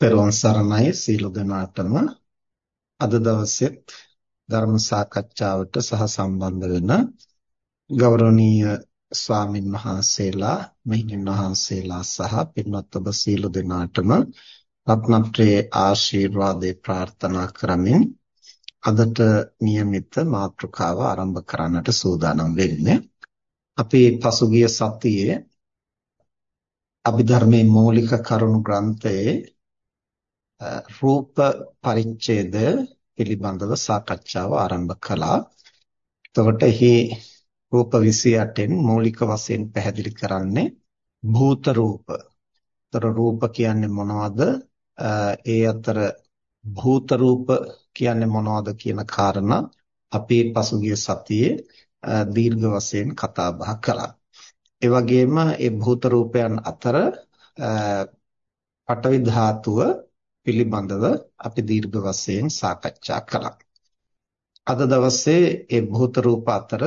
පෙරවන් සරණයි සීල දෙනාටම අද දවසෙත් ධර්ම සාකච්ඡාවට සහ සම්බන්ධ වෙන ගෞරවනීය ස්වාමින් වහන්සේලා මෙහිණන් වහන්සේලා සහ පින්වත් ඔබ සීල දෙනාටම රත්නත්‍රයේ ආශිර්වාදේ ප්‍රාර්ථනා කරමින් අදට નિયમિત මාතෘකාව ආරම්භ කරන්නට සූදානම් වෙන්නේ අපි පසුගිය සතියේ අභිධර්මයේ මූලික කරුණු ග්‍රන්ථයේ රූප පරිච්ඡේද පිළිබඳව සාකච්ඡාව ආරම්භ කළා. එතකොට එහි රූප 28න් මූලික වශයෙන් පැහැදිලි කරන්නේ භූත රූප. ତර රූප කියන්නේ මොනවද? ඒ අතර භූත රූප කියන්නේ මොනවද කියන කාරණා අපි පසුගිය සතියේ දීර්ඝ වශයෙන් කතා බහ කළා. ඒ වගේම ඒ භූත රූපයන් අතර පඨවි ධාතුව පිළිබඳව අපි දීර්ඝ වශයෙන් සාකච්ඡා කළා. අද දවසේ ඒ භූත රූප අතර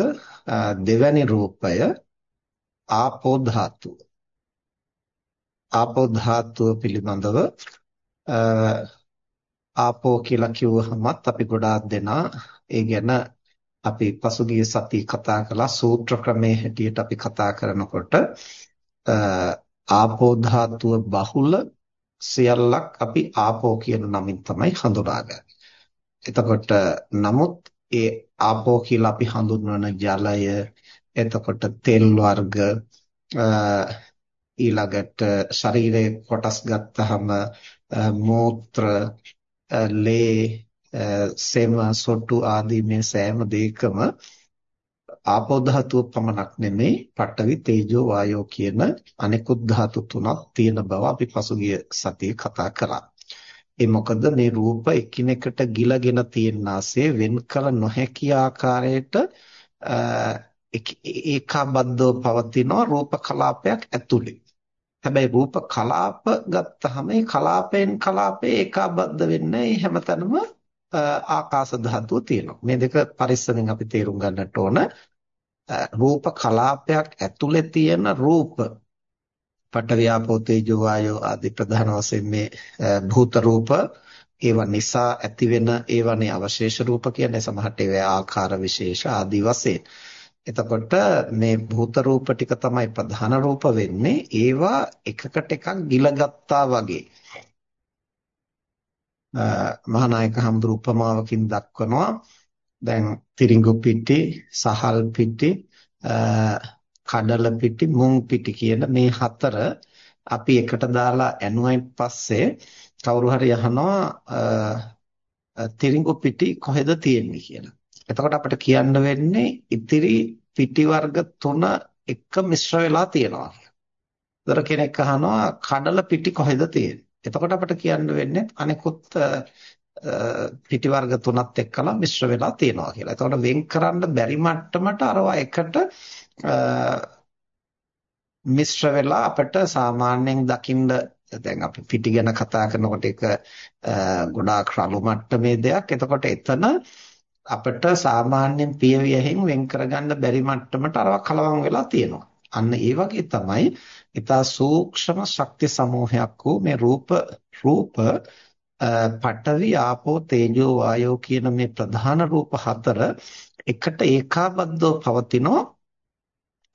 දෙවැනි රූපය ආපෝ ධාතුව. ආපෝ ධාතුව පිළිබඳව ආපෝ කියලා කිව්වහමත් අපි ගොඩාක් දෙනා ඒ ගැන අපි පසුගිය සතියේ කතා කළා සූත්‍ර ක්‍රමයේ හැටියට අපි කතා කරනකොට ආපෝ ධාතුව බහුල සියල්ලක් අපි ආපෝ කියන නමින් තමයි හඳුනාගන්නේ. එතකොට නමුත් ඒ ආපෝ කියලා අපි හඳුන්වන ජලය එතකොට තෙල් වර්ග ඊළඟට ශරීරයේ කොටස් ගත්තහම මූත්‍ර ලේ සෙම සොට්ටු ආදී මේ සෑම දෙයකම ආපෝ ධාතුව පමණක් නෙමෙයි පඨවි තේජෝ වායෝ කියන අනෙකුත් ධාතු තුනක් තියෙන බව අපි පසුගිය සතියේ කතා කරා. ඒ මොකද මේ රූප එකිනෙකට ගිලගෙන තියෙනාසේ වෙන් කළ නොහැකි ආකාරයට ඒකාබද්ධව පවතින රූප කලාපයක් ඇතුලේ. හැබැයි රූප කලාප ගත්තහම ඒ කලාපයෙන් කලාපේ ඒකාබද්ධ වෙන්නේ හැමතැනම ආකාශ ධාතුව තියෙනවා. මේ දෙක පරිස්සමෙන් අපි තේරුම් ගන්නට ඕන. රූප කලාපයක් ඇතුලේ තියෙන රූප. පඨවි ආපෝ තේජෝ වායෝ ආදී ප්‍රධාන වශයෙන් මේ භූත රූප. ඒවා නිසා ඇතිවෙන ඒවනේ අවශේෂ රූප කියන්නේ. සමහරට ඒවා ආකාර විශේෂ ආදී වශයෙන්. එතකොට මේ භූත රූප ටික තමයි ප්‍රධාන රූප වෙන්නේ. ඒවා එකකට එකක් ගිලගත්තා වගේ. මහානායක හඳුරු උපමාවකින් දක්වනවා. දැන් තිරිඟු පිටි, සහල් පිටි, කඩල පිටි, මුං පිටි කියන මේ හතර අපි එකට දාලා ඇනුවයින් පස්සේ කවුරු හරි අහනවා තිරිඟු පිටි කොහෙද තියෙන්නේ කියලා. එතකොට අපිට කියන්න වෙන්නේ ඉතිරි පිටි වර්ග තුන එක මිශ්‍ර වෙලා තියෙනවා කියලා. දර කෙනෙක් අහනවා කඩල පිටි කොහෙද තියෙන්නේ? එතකොට අපිට කියන්න වෙන්නේ අනිකුත් පිටි වර්ග තුනත් එක්කලා මිශ්‍ර වෙලා තියෙනවා කියලා. එතකොට වෙන් කරන්න බැරි මට්ටමට අරවා එකට මිශ්‍ර වෙලා අපිට සාමාන්‍යයෙන් දකින්න දැන් අපි පිටි ගැන කතා කරනකොට ඒක ගොඩාක් රළු මට්ටමේ දෙයක්. එතකොට එතන අපිට සාමාන්‍යයෙන් පියවියෙන් වෙන් කරගන්න බැරි මට්ටමට අරවා කලවම් වෙලා තියෙනවා. අන්න ඒ වගේ තමයි ඊතා සූක්ෂම ශක්ති සමූහයක් වූ මේ රූප රූප පඨවි ආපෝ තේජෝ වායෝ කියන මේ ප්‍රධාන රූප හතර එකට ඒකාබද්ධව පවතිනෝ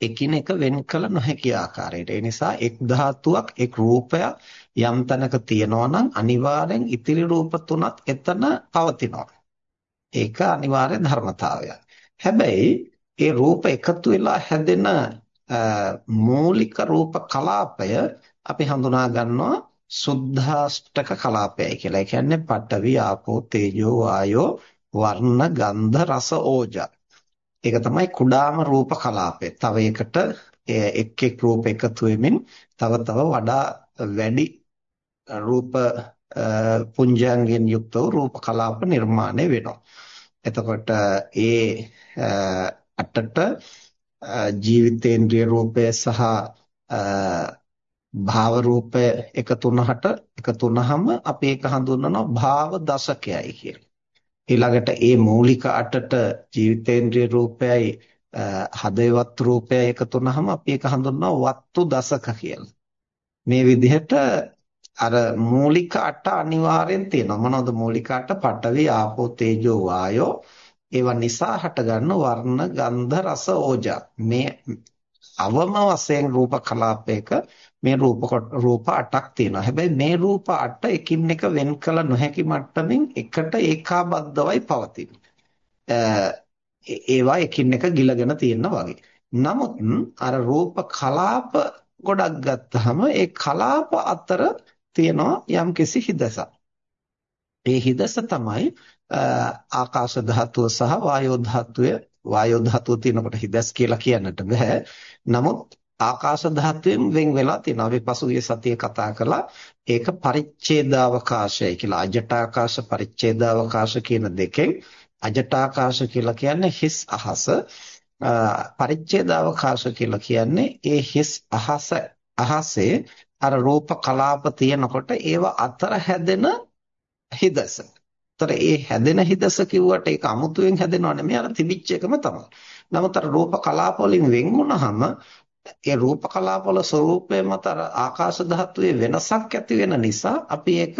එකිනෙක වෙන් කළ නොහැකි ආකාරයට. ඒ නිසා එක් ධාතුවක් එක් රූපයක් යම් තැනක තියෙනවා නම් අනිවාර්යෙන් ඉතිරි රූප තුනත් එතන පවතිනවා. ඒක අනිවාර්ය ධර්මතාවයක්. හැබැයි ඒ රූප එකතු වෙලා හැදෙන මූලික රූප කලාපය අපි හඳුනා ගන්නවා සුද්ධාෂ්ටක කලාපයයි කියලා. ඒ කියන්නේ පඨවි ආපෝ තේජෝ වායෝ වර්ණ ගන්ධ රස ඕජා. ඒක තමයි කුඩාම රූප කලාපය. තව එකට එක් එක් රූප එකතු වෙමින් තව තව වඩා වැඩි රූප පුඤ්ජයන්ගෙන් යුක්ත වූ රූප කලාප නිර්මාණය වෙනවා. එතකොට ඒ අටට ජීවිතේන්ද්‍රිය රූපය සහ භාව රූපය එකතු වුණාට එකතු වුණාම අපි ඒක හඳුන්වනවා භාව දශකයයි කියලා. ඊළඟට ඒ මූලික අටට ජීවිතේන්ද්‍රිය රූපයයි හදේවත් රූපයයි එකතු වුණාම අපි ඒක හඳුන්වනවා වත්තු දශක කියලා. මේ විදිහට අර මූලික අට අනිවාර්යෙන් තියෙනවා. මොනවද මූලික අට? පඨවි, ආපෝ, තේජෝ, වායෝ. ඒවා නිසා හටගන්න වර්ණ, ගන්ධ, රස, ඕජා. මේ අවම වශයෙන් රූප කලාපයක මේ රූප රූප 8ක් තියෙනවා. හැබැයි මේ රූප 8 එකින් එක වෙන් කළ නොහැකි මට්ටමින් එකට ඒකාබද්ධවයි පවතින. ඒවා එකින් එක ගිලගෙන තියෙනවා වගේ. නමුත් අර රූප කලාප ගොඩක් ගත්තාම ඒ කලාප අතර තියෙනවා යම්කිසි හිදසක්. ඒ හිදස තමයි ආකාශ ධාතුව සහ වායෝ ධාතුවේ වායෝ ධාතුව තියෙනකොට හිදස් කියලා කියන්නට බෑ. නමුත් ආකාශ ධාතුවෙන් වෙන් වෙලා තියෙනවා. අපි පසුගිය සතියේ කතා කළා ඒක පරිච්ඡේදාවකාශය කියලා. අජටාකාශ පරිච්ඡේදාවකාශ කියන දෙකෙන් අජටාකාශ කියලා කියන්නේ හිස් අහස. පරිච්ඡේදාවකාශ කියලා කියන්නේ ඒ හිස් අහස අහසේ අර රූප කලාප තියෙනකොට ඒව අතර හැදෙන හිදස. ତර ඒ හැදෙන හිදස කිව්වට ඒක අමුතුවෙන් හැදෙනව නෙමෙයි අර තිබිච්ච එකම තමයි. නමුත් අර රූප කලාප වලින් වෙන් වුණාම ඒ රූප කලාපවල ස්වરૂපය මත අර ආකාශ ධාතුවේ වෙනසක් ඇති වෙන නිසා අපි ඒක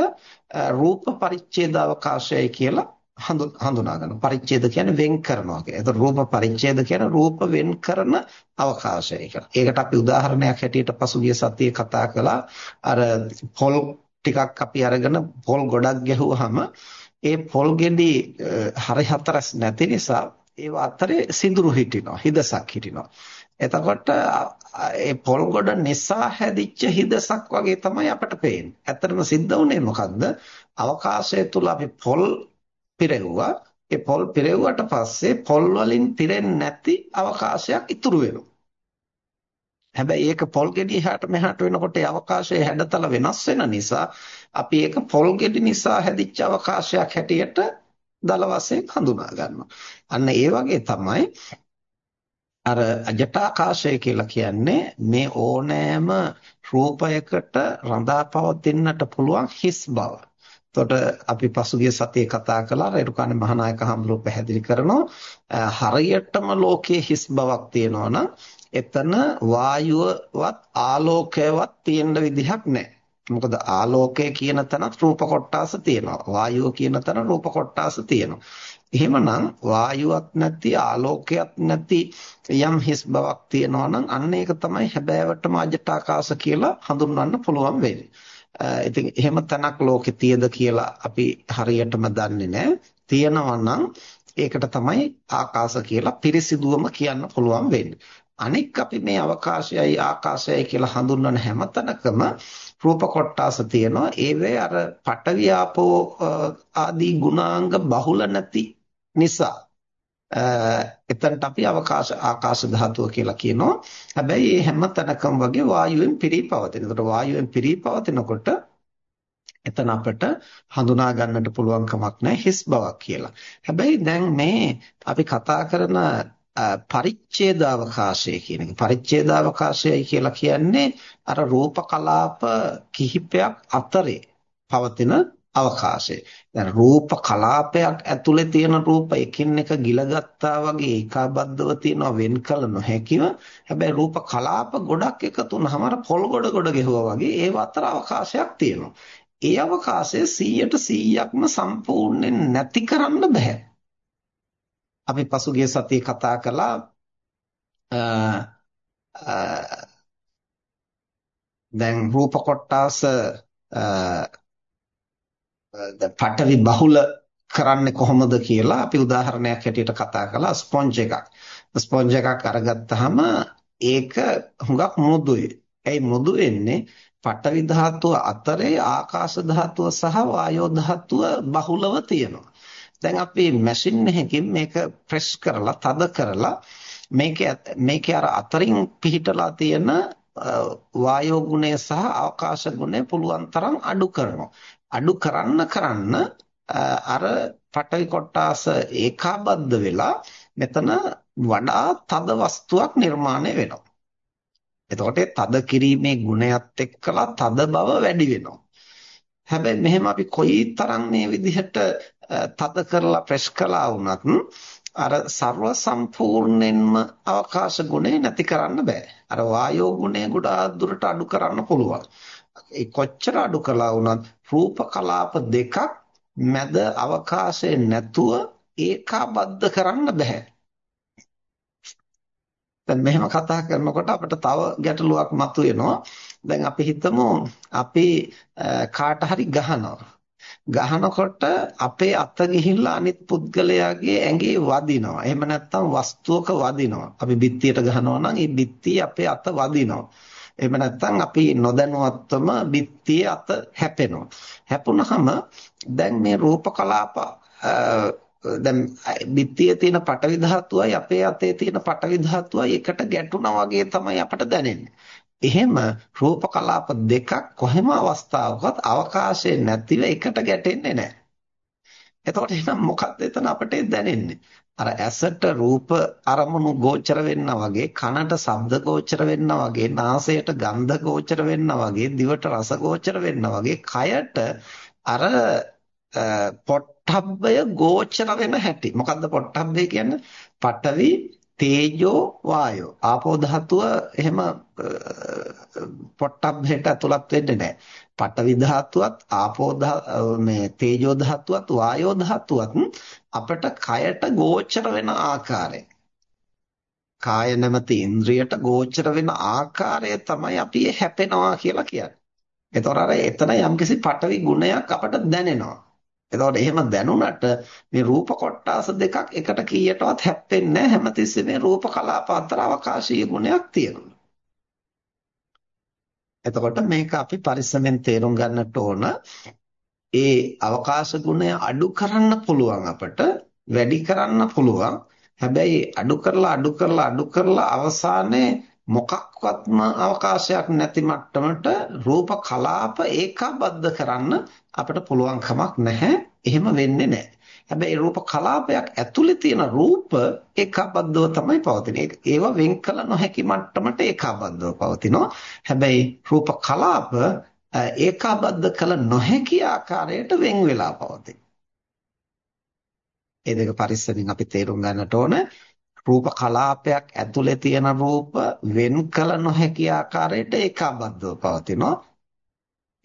රූප පරිච්ඡේද අවකාශයයි කියලා හඳුනා ගන්නවා. පරිච්ඡේද කියන්නේ වෙන් කරනවා කියන. ඒතර රූප පරිච්ඡේද කියන්නේ රූප වෙන් කරන අවකාශය කියලා. ඒකට අපි උදාහරණයක් හැටියට පසුගිය සතියේ කතා කළා. අර පොල් ටිකක් අපි අරගෙන පොල් ගොඩක් ගැහුවාම ඒ පොල් ගෙඩි හරි හතරස් නැති නිසා ඒව අතරේ සිඳුරු හිටිනවා. හිදසක් හිටිනවා. එතකොට ඒ පොල් ගොඩ නිසා හැදිච්ච හිදසක් වගේ තමයි අපට පේන්නේ. ඇත්තටම සිද්ධ වුණේ මොකද්ද? අවකාශය තුල අපි පොල් පිරෙව්වා. ඒ පොල් පිරෙව්වට පස්සේ පොල් වලින් පිරෙන්නේ නැති අවකාශයක් ඉතුරු වෙනවා. හැබැයි ඒක පොල් ගෙඩි එහාට මෙහාට වෙනකොට ඒ අවකාශයේ හැඩතල වෙනස් වෙන නිසා අපි ඒක පොල් ගෙඩි නිසා හැදිච්ච අවකාශයක් හැටියට දල වශයෙන් හඳුනා ගන්නවා. අන්න ඒ වගේ තමයි අර අජටාකාශය කියලා කියන්නේ මේ ඕනෑම රූපයකට රඳා පවතින්නට පුළුවන් හිස් බව. එතකොට අපි පසුගිය සතියේ කතා කළා රේරුකාණේ මහානායක හඳුරු පැහැදිලි කරනවා හරියටම ලෝකයේ හිස් බවක් තියෙනවා නම් එතන වායුවවත් ආලෝකයවත් තියෙන්න විදිහක් නැහැ. මොකද ආලෝකය කියන තැනත් රූප කොටාස තියෙනවා. වායුව කියන තැන රූප කොටාස තියෙනවා. එහෙමනම් වායුවක් නැති ආලෝකයක් නැති යම් හිස් බවක් තියෙනවා නම් අන්න ඒක තමයි හැබෑවටම අජටාකාශ කියලා හඳුන්වන්න පුළුවන් වෙන්නේ. ඉතින් එහෙම තැනක් ලෝකේ තියද කියලා අපි හරියටම දන්නේ නැහැ. තියෙනවා නම් ඒකට තමයි ආකාශ කියලා පිරිසිදුවම කියන්න පුළුවන් වෙන්නේ. අනික් අපි මේ අවකාශයයි ආකාශයයි කියලා හඳුන්වන හැම තැනකම රූප කොටාස තියෙනවා. ඒවේ අර පඨවි ආපෝ ආදී ගුණාංග බහුල නැති නිසා එතනට අපි අවකාශ ආකාශ ධාතුව කියලා කියනවා. හැබැයි මේ හැම තැනකම වගේ වායුවෙන් පිරී පවතින. ඒකට වායුවෙන් පිරී පවතිනකොට එතන අපිට හඳුනා ගන්නට පුළුවන් කමක් නැහැ හිස් බවක් කියලා. හැබැයි දැන් මේ අපි කතා කරන පරිච්ඡේදාවකාශය කියන එක. පරිච්ඡේදාවකාශයයි කියලා කියන්නේ අර රූප කලාප කිහිපයක් අතරේ පවතින අවකාශය. දැන් රූප කලාපයක් ඇතුලේ තියෙන රූප එකින් එක ගිලගත්තා වගේ ඒකාබද්ධව තියෙනවා වෙන් කළ නොහැකිව. හැබැයි රූප කලාප ගොඩක් එකතු වුනහම අර පොල් ගොඩ ගොඩ ගැහුවා වගේ ඒ අතර අවකාශයක් තියෙනවා. ඒ අවකාශය 100ට 100ක්ම සම්පූර්ණයෙන් නැති කරන්න බෑ. අපි පසුගිය සතියේ කතා කළා දැන් රූප කොටාස පටවි බහුල කරන්නේ කොහොමද කියලා අපි උදාහරණයක් හැටියට කතා කළා ස්පොන්ජ් එකක්. ස්පොන්ජ් එකක් අරගත්තාම ඒක හුඟක් මෘදුයි. ඒ මෘදු වෙන්නේ පටවි ධාතුව අතරේ ආකාශ ධාතුව සහ වායෝ ධාතුව බහුලව තියෙනවා. දැන් අපි මැෂින් එකකින් මේක ප්‍රෙස් කරලා තද කරලා මේකේ මේකේ අර අතරින් පිහිටලා තියෙන වායෝ ගුණය සහ අවකාශ ගුණය පුළුවන් තරම් අඩු කරනවා. අඩු කරන්න කරන්න අර පටවි කොටාස ඒකාබද්ධ වෙලා මෙතන වඩා තද වස්තුවක් නිර්මාණය වෙනවා. එතකොට තද කිරීමේ ගුණයත් එක්කලා තද බව වැඩි වෙනවා. හැබැයි මෙහෙම අපි කොයිතරම් මේ විදිහට තද කරලා ප්‍රෙස් කළා වුණත් අර ਸਰව සම්පූර්ණයෙන්ම අවකාශ ගුණය නැති කරන්න බෑ. අර වායෝ ගුණය ගොඩාක් දුරට අඩු කරන්න පුළුවන්. කොච්චර අඩු කළා වුණත් රූප කලාප දෙකක් මැද අවකාශයේ නැතුව ඒකාබද්ධ කරන්න බෑ. දැන් මෙහෙම කතා කරනකොට අපිට තව ගැටලුවක් මතුවෙනවා. දැන් අපි හිතමු අපි කාට හරි ගහනවා. ගහනකොට අපේ අත ගිහිල්ලා අනිත් පුද්ගලයාගේ ඇඟේ වදිනවා. එහෙම නැත්නම් වස්තුවක වදිනවා. අපි බිත්තියට ගහනවා නම් ඒ බිත්තිය අපේ අත වදිනවා. එහෙම නැත්නම් අපි නොදැනුවත්වම බිත්තියේ අත හැපෙනවා. හැපුණහම දැන් මේ රූප කලාප දැන් බිත්තියේ තියෙන පටවි ධාතුවයි අපේ අතේ තියෙන පටවි ධාතුවයි එකට ගැටුණා වගේ තමයි අපට දැනෙන්නේ. එහෙම රූප කලාප දෙකක් කොහෙම අවස්ථාවකවත් අවකාශයේ නැතිව එකට ගැටෙන්නේ නැහැ. එතකොට එහෙනම් මොකක්ද එතන අපිට දැනෙන්නේ? අර ඇසට රූප අරමුණු ගෝචර වෙන්නා වගේ කනට ශබ්ද ගෝචර වෙන්නා වගේ නාසයට ගන්ධ ගෝචර වෙන්නා වගේ දිවට රස ගෝචර වෙන්නා වගේ කයට අර පොට්ටබ්බය ගෝචර වෙන හැටි. මොකද්ද පොට්ටබ්බය කියන්නේ? පඨවි, තේජෝ, වායෝ. ආපෝ ධාතුව එහෙම පොට්ටබ්බයට ඇතුළත් වෙන්නේ නැහැ. පඨවි ධාතුවත්, ආපෝ මේ තේජෝ ධාතුවත්, වායෝ ධාතුවත් අපට කයට ගෝචර වෙන ආකාරය. කාය නැමැති ඉන්ද්‍රියට ගෝචර වෙන ආකාරය තමයි අපි හැපෙනවා කියලා කියන්නේ. ඒතොර අර එතන යම්කිසි පටවි ගුණයක් අපට දැනෙනවා. එතකොට එහෙම දැනුණට මේ රූප කොටාස දෙකක් එකට කීයටවත් හැප්පෙන්නේ නැහැ හැමතිස්සෙම මේ රූප කලාප අතර අවකාශීය ගුණයක් තියෙනවා. එතකොට මේක අපි පරිස්සමෙන් තේරුම් ගන්නට ඕන. ඒ අවකාශ ගුණය අඩු කරන්න පුළුවන් අපට වැඩි කරන්න පුළුවන්. හැබැයි අඩු කරලා අඩු කරලා අඩු කරලා අවසානයේ මොකක්වත්ම අවකාශයක් නැති මට්ටමට රූප කලාප ඒකාබද්ධ කරන්න අපිට පුළුවන් කමක් නැහැ. එහෙම වෙන්නේ නැහැ. හැබැයි රූප කලාපයක් ඇතුලේ තියෙන රූප ඒකාබද්ධව තමයි පවතින්නේ. ඒවා වෙන් කළ නොහැකි මට්ටමට ඒකාබද්ධව පවතිනවා. හැබැයි රූප කලාප ඒකාබද්ධ කළ නොහැකි ආකාරයට වෙන් වෙලා පවතී. ඒ දෙක පරිස්සමින් අපි තේරුම් ගන්නට ඕන. රූප කලාපයක් ඇතුලේ තියෙන රූප වෙන් කළ නොහැකි ආකාරයට ඒකාබද්ධව පවතිනවා.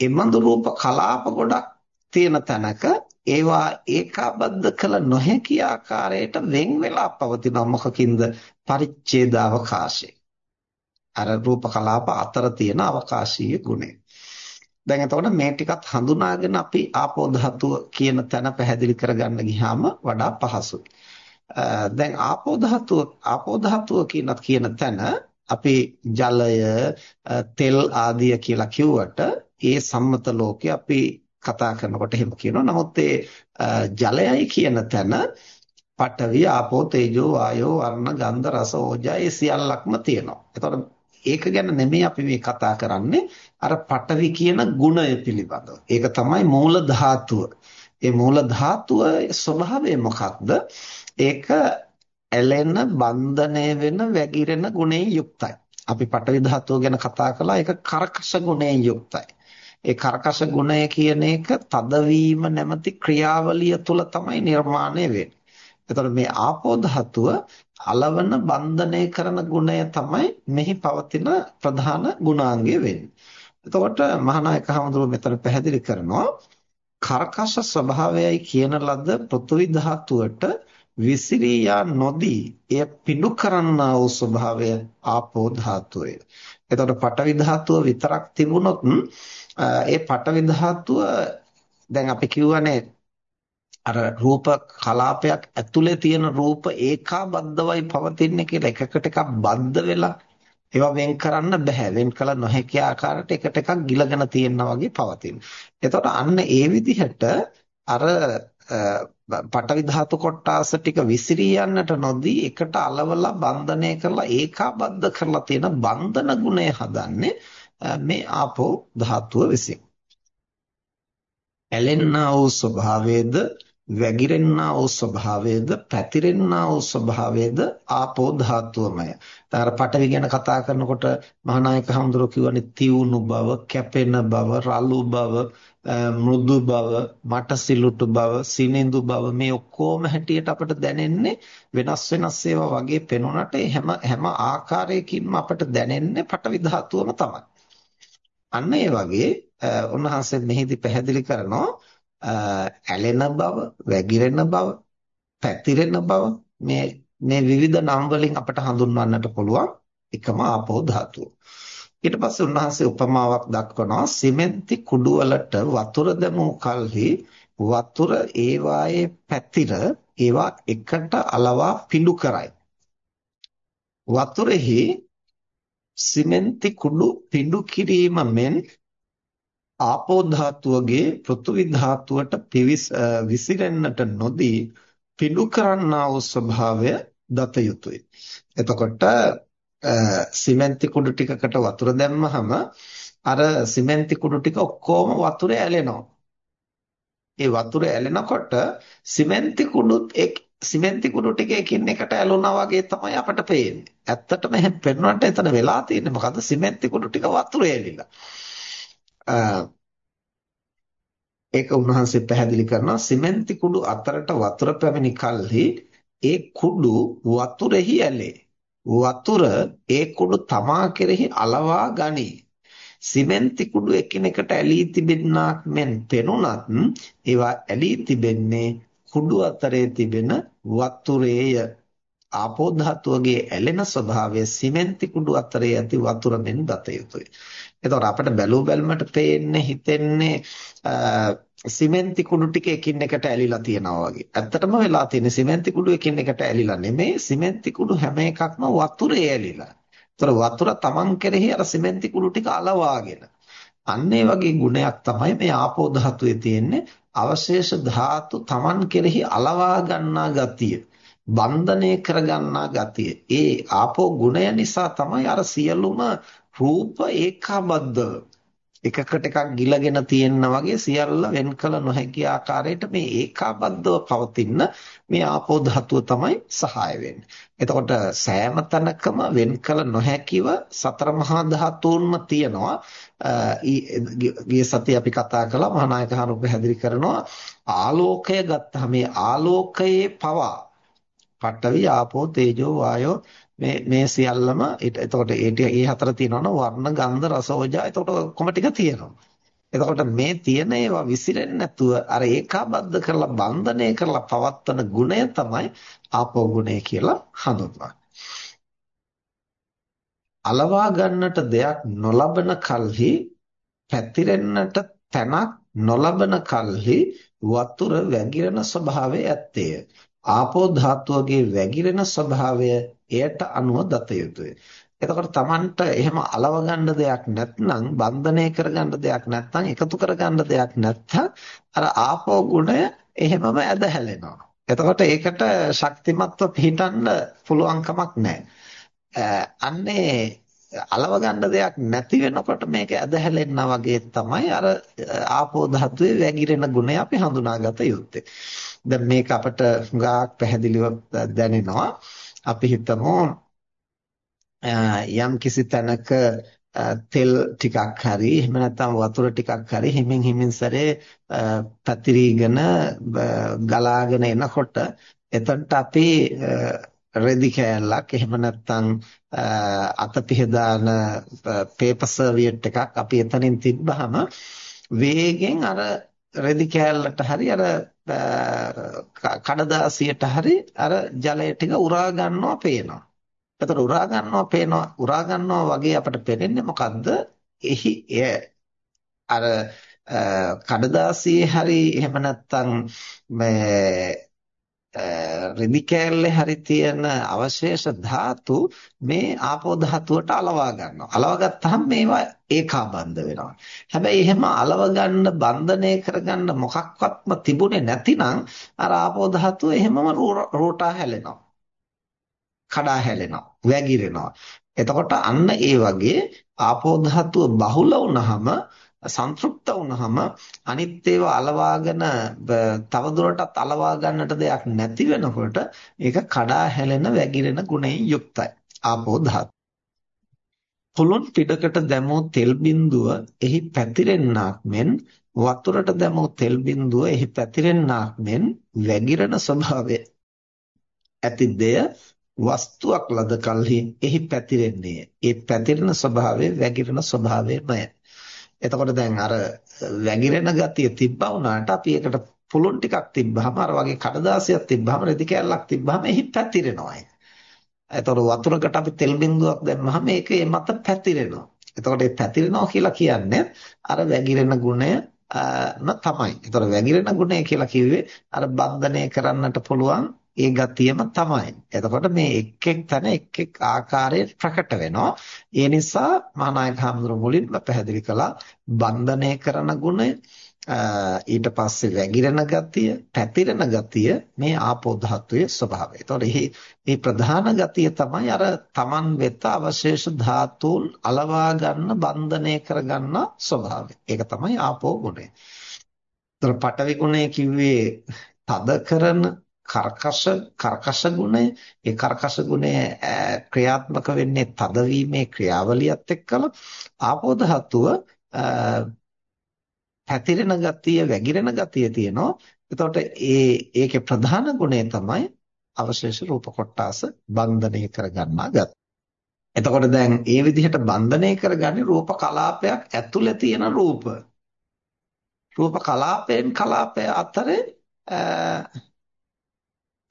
එමඳු රූප කලාප ගොඩක් තියෙන තැනක ඒවා ඒකාබද්ධ කළ නොහැකි ආකාරයට වෙන් වෙලා පවතිනවා මොකකින්ද පරිච්ඡේද අවකාශය අර රූප කලාප අතර තියෙන අවකාශීය ගුණය දැන් එතකොට මේ ටිකත් හඳුනාගෙන අපි ආපෝ ධාතුව කියන තැන පැහැදිලි කරගන්න ගියාම වඩා පහසුයි දැන් ආපෝ ධාතුව ආපෝ ධාතුව කියනත් කියන තැන අපි ජලය තෙල් ආදිය කියලා කිව්වට ඒ සම්මත ලෝකේ අපි කතා කරනකොට එහෙම කියනවා. නමුත් ඒ ජලයයි කියන තැන පඨවි ආපෝ තේජෝ වායෝ වර්ණ ගන්ධ රස ඕජා ඒ සියල්ලක්ම තියෙනවා. එතකොට ඒක ගැන නෙමෙයි අපි මේ කතා කරන්නේ අර පඨවි කියන ගුණය පිළිබඳව. ඒක තමයි මූල ධාතුව. ඒ මූල ධාතුව ස්වභාවය මොකක්ද? ඒක ඇලෙන, බන්ධනය වෙන, වැగిරෙන ගුණයෙන් යුක්තයි. අපි පඨවි ධාතුව ගැන කතා කළා ඒක කරකශ ගුණයෙන් යුක්තයි. ඒ කර්කශ ගුණය කියන එක තදවීම නැමැති ක්‍රියාවලිය තුල තමයි නිර්මාණය වෙන්නේ. එතකොට මේ ආපෝ ධාතුව අලවන බන්ධනය කරන ගුණය තමයි මෙහි පවතින ප්‍රධාන ගුණාංගය වෙන්නේ. එතකොට මහානායක හඳුරු මෙතන පැහැදිලි කරනවා කර්කශ ස්වභාවයයි කියන ලද පෘථිවි ධාතුවට විසිරී යා නොදී එය පිඬු කරන්නා වූ ස්වභාවය ආපෝ ධාතුවේ. එතකොට පඨවි ධාතුව විතරක් තිබුණොත් ඒ පටවි ධාතුව දැන් අපි කියවනේ අර රූප කලාපයක් ඇතුලේ තියෙන රූප ඒකාබද්ධවයි පවතින්නේ කියලා එකකට එකක් බද්ධ වෙලා ඒවා වෙන් කරන්න බෑ වෙන් කළ නොහැකි ආකාරයට එකට එකක් ගිලගෙන තියෙනා වගේ පවතින. එතකොට අන්න ඒ විදිහට අර පටවි ධාතු කොටාස ටික විසිරී යන්නට නොදී එකට අලවලා බන්ධනය කරලා ඒකාබද්ධ කරලා තියෙන බන්ධන ගුණය හදන්නේ මේ ආපෝ ධාතුව විසින්. ඇලෙන්නා වූ ස්වභාවයේද වැగిරෙන්නා වූ ස්වභාවයේද පැතිරෙන්නා වූ ස්වභාවයේද ආපෝ ධාතුවමය. ඊතර පටවි ගැන කතා කරනකොට මහානායක හඳුරෝ කියවනේ තියුණු බව, කැපෙන බව, රළු බව, මෘදු බව, මටසිලුටු බව, සිනිඳු බව මේ ඔක්කොම හැටියට අපට දැනෙන්නේ වෙනස් වෙනස් ඒවා වගේ පෙනුනට හැම හැම ආකාරයකින්ම අපට දැනෙන්නේ පටවි ධාතුවම තමයි. අන්න ඒ වගේ උන්වහන්සේ මෙහිදී පැහැදිලි කරනවා ඇලෙන බව, වැగిරෙන බව, පැතිරෙන බව මේ මේ විවිධ නම් වලින් අපට හඳුන්වන්නට පුළුවන් එකම ආපෝ ධාතුව. ඊට පස්සේ උන්වහන්සේ උපමාවක් දක්වනවා සිමෙන්ති කුඩු වලට වතුර දැමූ කලෙහි වතුර ඒවායේ පැතිර ඒවා එකට අලවා පිඬු කරයි. වතුරෙහි සිමෙන්ති කුඩු පිඬු කිරීම මෙන් ආපෝ ධාතුවගේ පෘථුවි ධාතුවට විසිරෙන්නට නොදී පිඬු කරන්නා වූ ස්වභාවය දත යුතුය. එතකොට සිමෙන්ති කුඩු ටිකකට වතුර දැම්මහම අර සිමෙන්ති කුඩු ටික ඔක්කොම වතුරේ ඇලෙනවා. ඒ වතුර ඇලෙනකොට සිමෙන්ති කුඩුත් එක් සිමෙන්ති කුඩු ටික එකින් එකට ඇලුනා වගේ තමයි අපට පේන්නේ. ඇත්තටම එහෙම පෙන්වන්නට එතන වෙලා තියෙන්නේ මොකද්ද? සිමෙන්ති කුඩු ටික වතුරේ ඇලිලා. ඒක උන්වහන්සේ පැහැදිලි කරනවා සිමෙන්ති කුඩු අතරට වතුර පැමිණි කල්හි ඒ කුඩු වතුරෙහි ඇලේ. වතුර ඒ කුඩු තමා කෙරෙහි අලවා ගනී. සිමෙන්ති කුඩු එකිනෙකට ඇලී තිබෙන්නාක් මෙන් පෙනුනත් ඒවා ඇලී තිබෙන්නේ කුඩු අතරේ තිබෙන වතුරේය. ආපෝ ධාතුවගේ ඇලෙන ස්වභාවය සිමෙන්ති කුඩු අතරේ ඇති වතුර මෙන් දත යුතුය. එතකොට අපිට බැලූ බැලමට පේන්නේ හිතෙන්නේ සිමෙන්ති කුඩු ටික එකින් එකට ඇලිලා තියෙනවා වගේ. ඇත්තටම වෙලා තියෙන්නේ සිමෙන්ති කුඩු එකින් එකට ඇලිලා නෙමෙයි සිමෙන්ති කුඩු හැම එකක්ම වතුරේ ඇලිලා. ඒතර වතුර තමන් කෙරෙහි අර සිමෙන්ති කුඩු ටික අලවාගෙන. අන්න ඒ වගේ ගුණයක් තමයි මේ ආපෝ ධාතුවේ තියෙන්නේ. අවශේෂ ධාතු තමන් කෙරෙහි අලවා ගන්නා ගතිය. බන්ධනය කරගන්නා ගතිය. ඒ ආපෝ ගුණය නිසා තමයි අර සියලුම රූප ඒකාබද්ධව එකකට එකක් ගිලගෙන තියෙනා වගේ සියල්ල වෙන් කළ නොහැකි ආකාරයට මේ ඒකාබද්ධව පවතින මේ ආපෝ ධාතුව තමයි සහාය වෙන්නේ. එතකොට සෑම තැනකම වෙන් කළ නොහැකිව සතර මහා ධාතුන්ම තියෙනවා. ගිය සතියේ අපි කතා කළා මහානායක හරු පැහැදිලි කරනවා ආලෝකය ගත්තා මේ ආලෝකයේ පවා පඨවි ආපෝ තේජෝ වායෝ මේ මේ සියල්ලම එතකොට ඒ ඒ හතර තියෙනවනේ වර්ණ ගන්ධ රස ඕජා එතකොට කොම ටික තියෙනවා. එතකොට මේ තියෙන ඒවා විසිරෙන්නේ නැතුව අර ඒකාබද්ධ කරලා බන්ධනය කරලා පවත්වන ගුණය තමයි ආපෝ ගුණය කියලා හඳුන්වන්නේ. අලවා ගන්නට දෙයක් නොලබන කල්හි පැතිරෙන්නට තැනක් නොලබන කල්හි වතුර වැగిරෙන ස්වභාවය ඇත්තේය. ආපෝ ධාතුවගේ වැగిරෙන ස්වභාවය එයට අනුව දත යුතුය. එතකොට Tamanට එහෙම අලව ගන්න දෙයක් නැත්නම් බන්ධනය කරගන්න දෙයක් නැත්නම් එකතු කරගන්න දෙයක් නැත්නම් අර ආපෝ ගුණය එහෙමම ඇදහැලෙනවා. එතකොට ඒකට ශක්තිමත්ව පිහිටන්න පුළුවන් කමක් නැහැ. අන්නේ අලව ගන්න දෙයක් නැති වෙනකොට මේක ඇදහැලෙන්නා වගේ තමයි අර ආපෝ ධාතුවේ වැగిරෙන ගුණය අපි හඳුනාගත යුත්තේ. දැන් මේක අපට හුඟක් පැහැදිලිව දැනෙනවා. අපි හිතමු යම් කිසි තැනක තෙල් ටිකක් හරි එහෙම නැත්නම් වතුර ටිකක් හරි හිමින් හිමින් සැරේ පැතිරීගෙන ගලාගෙන එනකොට එතනට අපි රෙදි කෑල්ලක් එහෙම නැත්නම් අත පිහදාන පේපර් සර්වියට් එකක් අපි එතනින් තිබ්බහම වේගෙන් අර රෙදි කෑල්ලට හරි අර කඩදාසියට හරි අර ජලය ටික උරා ගන්නවා පේනවා. එතකොට උරා ගන්නවා පේනවා උරා ගන්නවා වගේ අපිට පේන්නේ මොකද්ද? එහි අර කඩදාසියේ හරි එහෙම නැත්නම් මේ රෙදි කෑල්ලේ හරි තියෙන අවශේෂ ධාතු මේ ආපෝ ධාතුවට අලවා ගන්නවා. අලවා ගත්තාම මේවා ඒකාබද්ධ වෙනවා. හැබැයි එහෙම අලව ගන්න බන්ධනය කරගන්න මොකක්වත්ම තිබුණේ නැතිනම් අර ආපෝ ධාතුව එහෙමම රෝටා හැලෙනවා. කඩා හැලෙනවා. වැగిරෙනවා. එතකොට අන්න ඒ වගේ ආපෝ ධාතුව බහුල වුණාම සංතෘප්ත වුනහම අනිත් ඒවා අලවාගෙන තවදුරටත් අලවා ගන්නට දෙයක් නැති වෙනකොට ඒක කඩා හැලෙන වැగిරෙන ගුණයෙන් යුක්තයි ආපෝ ධාතු. පොළොන් පිටකට දැමූ තෙල් බිඳුව එහි පැතිරෙන්නාක් මෙන් වතුරට දැමූ තෙල් බිඳුව එහි පැතිරෙන්නාක් මෙන් වැగిරෙන ස්වභාවය ඇති දෙය වස්තුවක් ලද කලෙහි එහි පැතිරෙන්නේ. ඒ පැතිරෙන ස්වභාවය වැగిරෙන ස්වභාවයමය. එතකොට දැන් අර වැగిරෙන ගතිය තිබ්බා වුණාට අපි ඒකට පුළුන් ටිකක් තිබ්බහම අර වගේ කඩදාසියක් තිබ්බහම රෙදි කෑල්ලක් තිබ්බහම එහි පැතිරෙනවා ඒක. එතකොට වතුරකට අපි තෙල් බින්දුවක් දැම්මහම ඒක ඒ මත පැතිරෙනවා. එතකොට ඒ පැතිරෙනවා කියලා කියන්නේ අර වැగిරෙන ගුණය න තමයි. ඒතර වැగిරෙන ගුණය කියලා කිව්වේ අර බන්ධනය කරන්නට පුළුවන් ඒ ගතියම තමයි. එතකොට මේ එක් එක් තැන එක් එක් ආකාරයෙන් ප්‍රකට වෙනවා. ඒ නිසා මහානායක හඳුරු මුලින්ම පැහැදිලි කළා බන්ධනය කරන ගුණය ඊට පස්සේ වැగిරෙන ගතිය, පැතිරෙන ගතිය මේ ආපෝ ධාතුවේ ස්වභාවය. ඒතකොට මේ ප්‍රධාන ගතිය තමයි අර Taman වෙත අවශේෂ ධාතුන් අලවා ගන්න, බන්ධනය කරගන්න ස්වභාවය. ඒක තමයි ආපෝ ගුණය. ඒතකොට පඨවි ගුණය කිව්වේ තද කරන කර්කශ කර්කශ ගුණය ඒ කර්කශ ගුණය ක්‍රියාත්මක වෙන්නේ තදවීමේ ක්‍රියාවලියත් එක්කලා ආපෝ ධාතුව පැතිරෙන ගතිය වැగిරෙන ගතිය තියෙනවා එතකොට ඒ ඒකේ ප්‍රධාන ගුණය තමයි අවශේෂ රූප කොටාස බන්ධනය කරගන්නා ගත. එතකොට දැන් ඒ විදිහට බන්ධනය කරගන්නේ රූප කලාපයක් ඇතුළේ තියෙන රූප. රූප කලාපයෙන් කලාපය අතරේ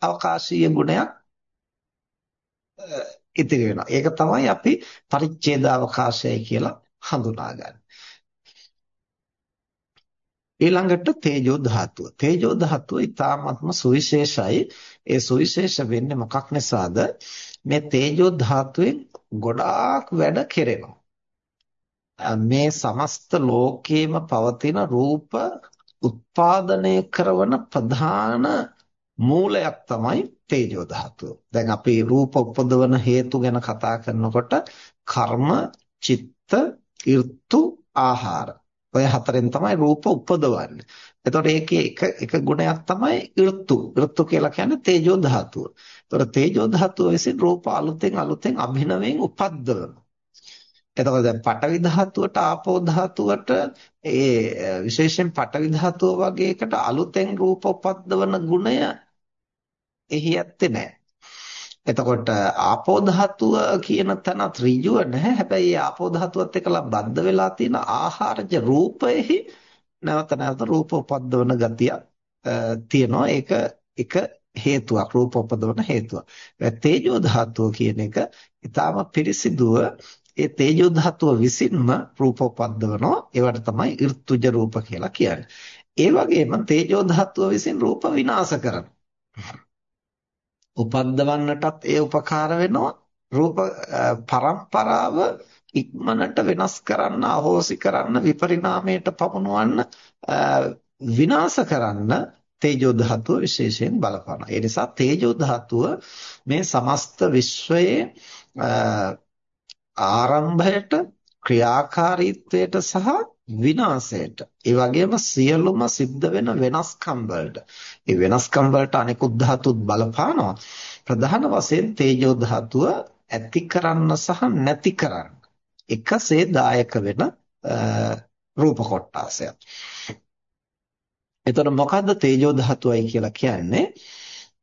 අවකාශීය ගුණයක් ඉතිරි වෙනවා. ඒක තමයි අපි පරිච්ඡේද අවකාශය කියලා හඳුනාගන්නේ. ඊළඟට තේජෝ ධාතුව. තේජෝ ධාතුව ඊ타ත්ම සුවිශේෂයි. ඒ සුවිශේෂ වෙන්නේ මොකක් නිසාද? මේ තේජෝ ධාතුවෙන් ගොඩාක් වැඩ කෙරෙනවා. මේ සමස්ත ලෝකේම පවතින රූප උත්පාදනය කරන ප්‍රධාන මූලයක් තමයි තේජෝ ධාතුව. දැන් අපි රූප උපදවන හේතු ගැන කතා කරනකොට කර්ම, චිත්ත, ඍතු, ආහාර. ඔය හතරෙන් තමයි රූප උපදවන්නේ. එතකොට ඒකේ එක එක ගුණයක් තමයි ඍතු. ඍතු කියලා කියන්නේ තේජෝ ධාතුව. එතකොට තේජෝ ධාතුව විසින් රූප අලුතෙන් අලුතෙන් අභිනවයෙන් උපද්දවනවා. එතකොට දැන් පඨවි ධාතුවට ආපෝ ධාතුවට ඒ විශේෂයෙන් පඨවි ධාතුව වගේ එකට අලුතෙන් රූප උපද්දවන ගුණය එහි ඇත්තේ නැහැ. එතකොට ආපෝ ධාතුව කියන තැන ඍජුව නැහැ. හැබැයි ආපෝ ධාතුවත් එක්කලා බද්ධ වෙලා තියෙන ආහාරජ රූපෙහි නැවත නැවත රූප උපද්දවන ගතිය තියෙනවා. ඒක එක හේතුවක් රූප උපදවන හේතුවක්. තේජෝ ධාතුව කියන එක ඊටාම පිරිසිදුව ඒ තේජෝ ධාතුව විසින්ම රූප උපද්දවනවා. ඒවට තමයි ඍතුජ රූප කියලා කියන්නේ. ඒ වගේම තේජෝ ධාතුව විසින් රූප විනාශ කරනවා. උපද්දවන්නටත් ඒ උපකාර වෙනවා රූප පරම්පරාව ඉක්මනට වෙනස් කරන්න අහෝසි කරන්න විපරිණාමයට පමුණවන්න විනාශ කරන්න තේජෝ ධාතුව විශේෂයෙන් බලපානවා. ඒ නිසා තේජෝ ධාතුව මේ සමස්ත විශ්වයේ ආරම්භයට ක්‍රියාකාරීත්වයට සහ විනාශයට. ඒ වගේම සියලුම සිද්ධ වෙන වෙනස්කම් වලට. ඒ වෙනස්කම් වලට අනිකුත් ධාතුත් බලපානවා. ප්‍රධාන වශයෙන් තේජෝ ධාතුව ඇති කරන්න සහ නැති කරන්න. එකසේ දායක වෙන රූප කොටාසයක් එතකොට මොකද්ද තේජෝ ධාතුවයි කියලා කියන්නේ?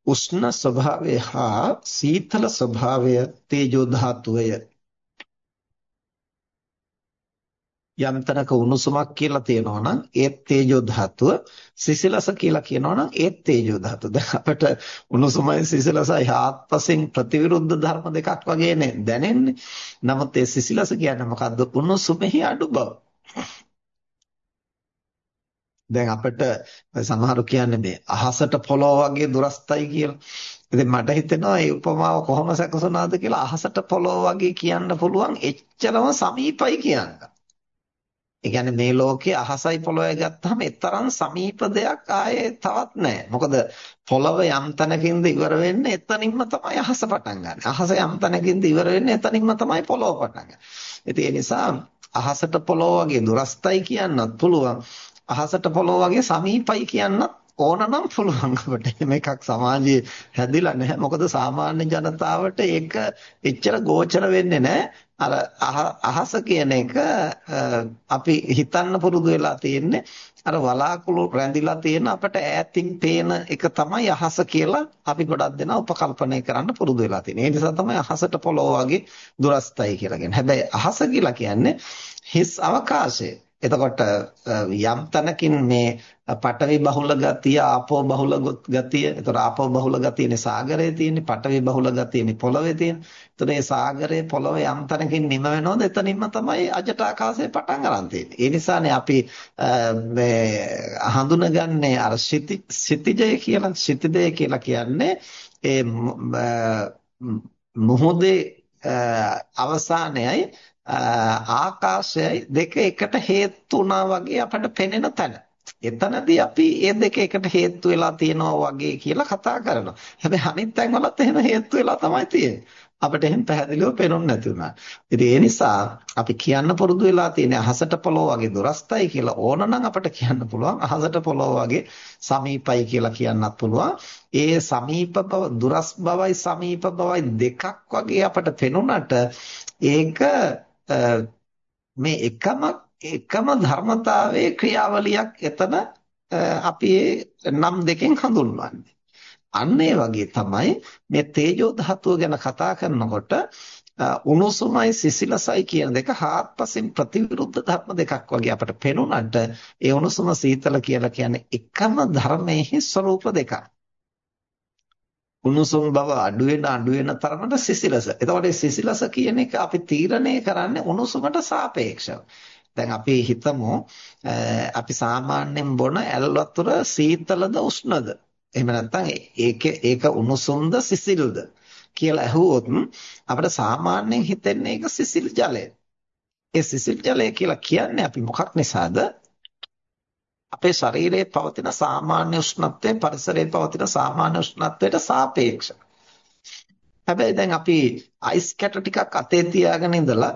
උෂ්ණ ස්වභාවය හා සීතල ස්වභාවය තේජෝ ධාතුවය යම් තැනක උණුසුමක් කියලා තියෙනවා නම් ඒත් තේජෝ ධාතුව සිසිලස කියලා කියනවා නම් ඒත් තේජෝ ධාතුව. දැන් අපිට උණුසුමයි සිසිලසයි හාත්පසින් ප්‍රතිවිරුද්ධ ධර්ම දෙකක් වගේනේ දැනෙන්නේ. නමුත් ඒ සිසිලස කියන්නේ මොකද්ද? උණුසුමෙහි අඩු බව. දැන් අපිට සමහරු කියන්නේ මේ අහසට පොළොව වගේ දුරස්තයි කියලා. ඉතින් මට හිතෙනවා මේ උපමාව කොහොම සැකසුණාද කියලා අහසට පොළොව වගේ කියන්න පුළුවන් එච්චරම සමීපයි කියන්න. ඒ කියන්නේ මේ ලෝකයේ අහසයි පොළොවයි ගත්තාම ඒ සමීප දෙයක් ආයේ තවත් නැහැ. මොකද පොළොව යම් තැනකින්ද ඉවර වෙන්නේ එතනින්ම තමයි අහස පටන් ගන්න. අහස යම් තැනකින්ද ඉවර වෙන්නේ එතනින්ම තමයි පොළොව පටන් ගන්න. ඉතින් ඒ නිසා අහසට පොළොව වගේ දුරස්තයි කියන්නත් පුළුවන්. අහසට පොළොව වගේ සමීපයි කියන්නත් ඕනනම් පුළුවන් අපිට මේකක් සමාජයේ හැදිලා නැහැ මොකද සාමාන්‍ය ජනතාවට ඒක එච්චර ගෝචර වෙන්නේ නැහැ අර අහස කියන එක අපි හිතන්න පුරුදු වෙලා තියෙන්නේ අර වලාකුළු රැඳිලා තියෙන අපිට ඈතින් පේන එක තමයි අහස කියලා අපි ගොඩක් දෙනා උපකල්පනය කරන්න පුරුදු වෙලා තියෙන්නේ. ඒ නිසා තමයි අහසට පොළොව වගේ දුරස්තයි කියලා කියන්නේ. හැබැයි අහස කියලා කියන්නේ හිස් අවකාශය. එතකොට යම් තැනකින් මේ පඨවි බහුල ගතිය, ආපෝ බහුල ගතිය, එතකොට ආපෝ බහුල ගතියනේ සාගරයේ තියෙන්නේ, පඨවි බහුල ගතියනේ පොළවේ තියෙන්නේ. එතකොට මේ සාගරයේ පොළවේ යම් තැනකින් නිම වෙනවද එතනින්ම තමයි අජට ආකාශය පටන් ගන්න තියෙන්නේ. ඒ නිසානේ අපි මේ හඳුනගන්නේ අර සිතිජය කියලා, සිතිදය කියලා කියන්නේ ඒ මුහුදේ අවසානයයි ආකාශයයි දෙක එකට හේතු වුණා වගේ අපට පෙනෙන තැන. එතනදී අපි මේ දෙක එකට හේතු වෙලා තියෙනවා වගේ කියලා කතා කරනවා. හැබැයි අනිත් තැන්වලත් එහෙම හේතු වෙලා තමයි තියෙන්නේ. අපිට එහෙම පැහැදිලිව පේනොත් නැති වුණා. ඉතින් ඒ නිසා අපි කියන්න පුරුදු වෙලා තියෙන අහසට පොළොව වගේ දුරස්තයි කියලා ඕනනම් අපිට කියන්න පුළුවන්. අහසට පොළොව වගේ සමීපයි කියලා කියන්නත් පුළුවන්. ඒ සමීප බව දුරස් බවයි සමීප බවයි දෙකක් වගේ අපිට පෙනුනට ඒක මේ එකම එකම ධර්මතාවයේ ක්‍රියාවලියක් එතන අපි නම් දෙකෙන් හඳුන්වන්නේ. අන්න ඒ වගේ තමයි මේ තේජෝ ධාතුව ගැන කතා කරනකොට උණුසුමයි සිසිලසයි කියන දෙක හාත්පසින් ප්‍රතිවිරුද්ධ ධර්ම දෙකක් වගේ අපට පෙනුනට ඒ උණුසුම සීතල කියලා කියන්නේ එකම ධර්මයේ ස්වરૂප දෙකක්. උණුසුම් බව අඩු වෙන අඩු වෙන තරමට සිසිලස. එතකොට සිසිලස කියන එක අපි තීරණය කරන්නේ උණුසුමට සාපේක්ෂව. දැන් අපි හිතමු අපි සාමාන්‍යයෙන් බොන ඇල් වතුර සීතලද උෂ්ණද? එහෙම නැත්නම් ඒක ඒක උණුසුම්ද සිසිල්ද කියලා අහුවොත් අපිට සාමාන්‍යයෙන් හිතෙන්නේ ඒක සිසිල් ජලය. ඒ සිසිල් ජලය කියලා කියන්නේ අපි මොකක් නිසාද? අපේ ශරීරයේ පවතින සාමාන්‍ය උෂ්ණත්වය පරිසරයේ පවතින සාමාන්‍ය උෂ්ණත්වයට සාපේක්ෂයි. හැබැයි දැන් අපි අයිස් කැට ටිකක් අතේ තියාගෙන ඉඳලා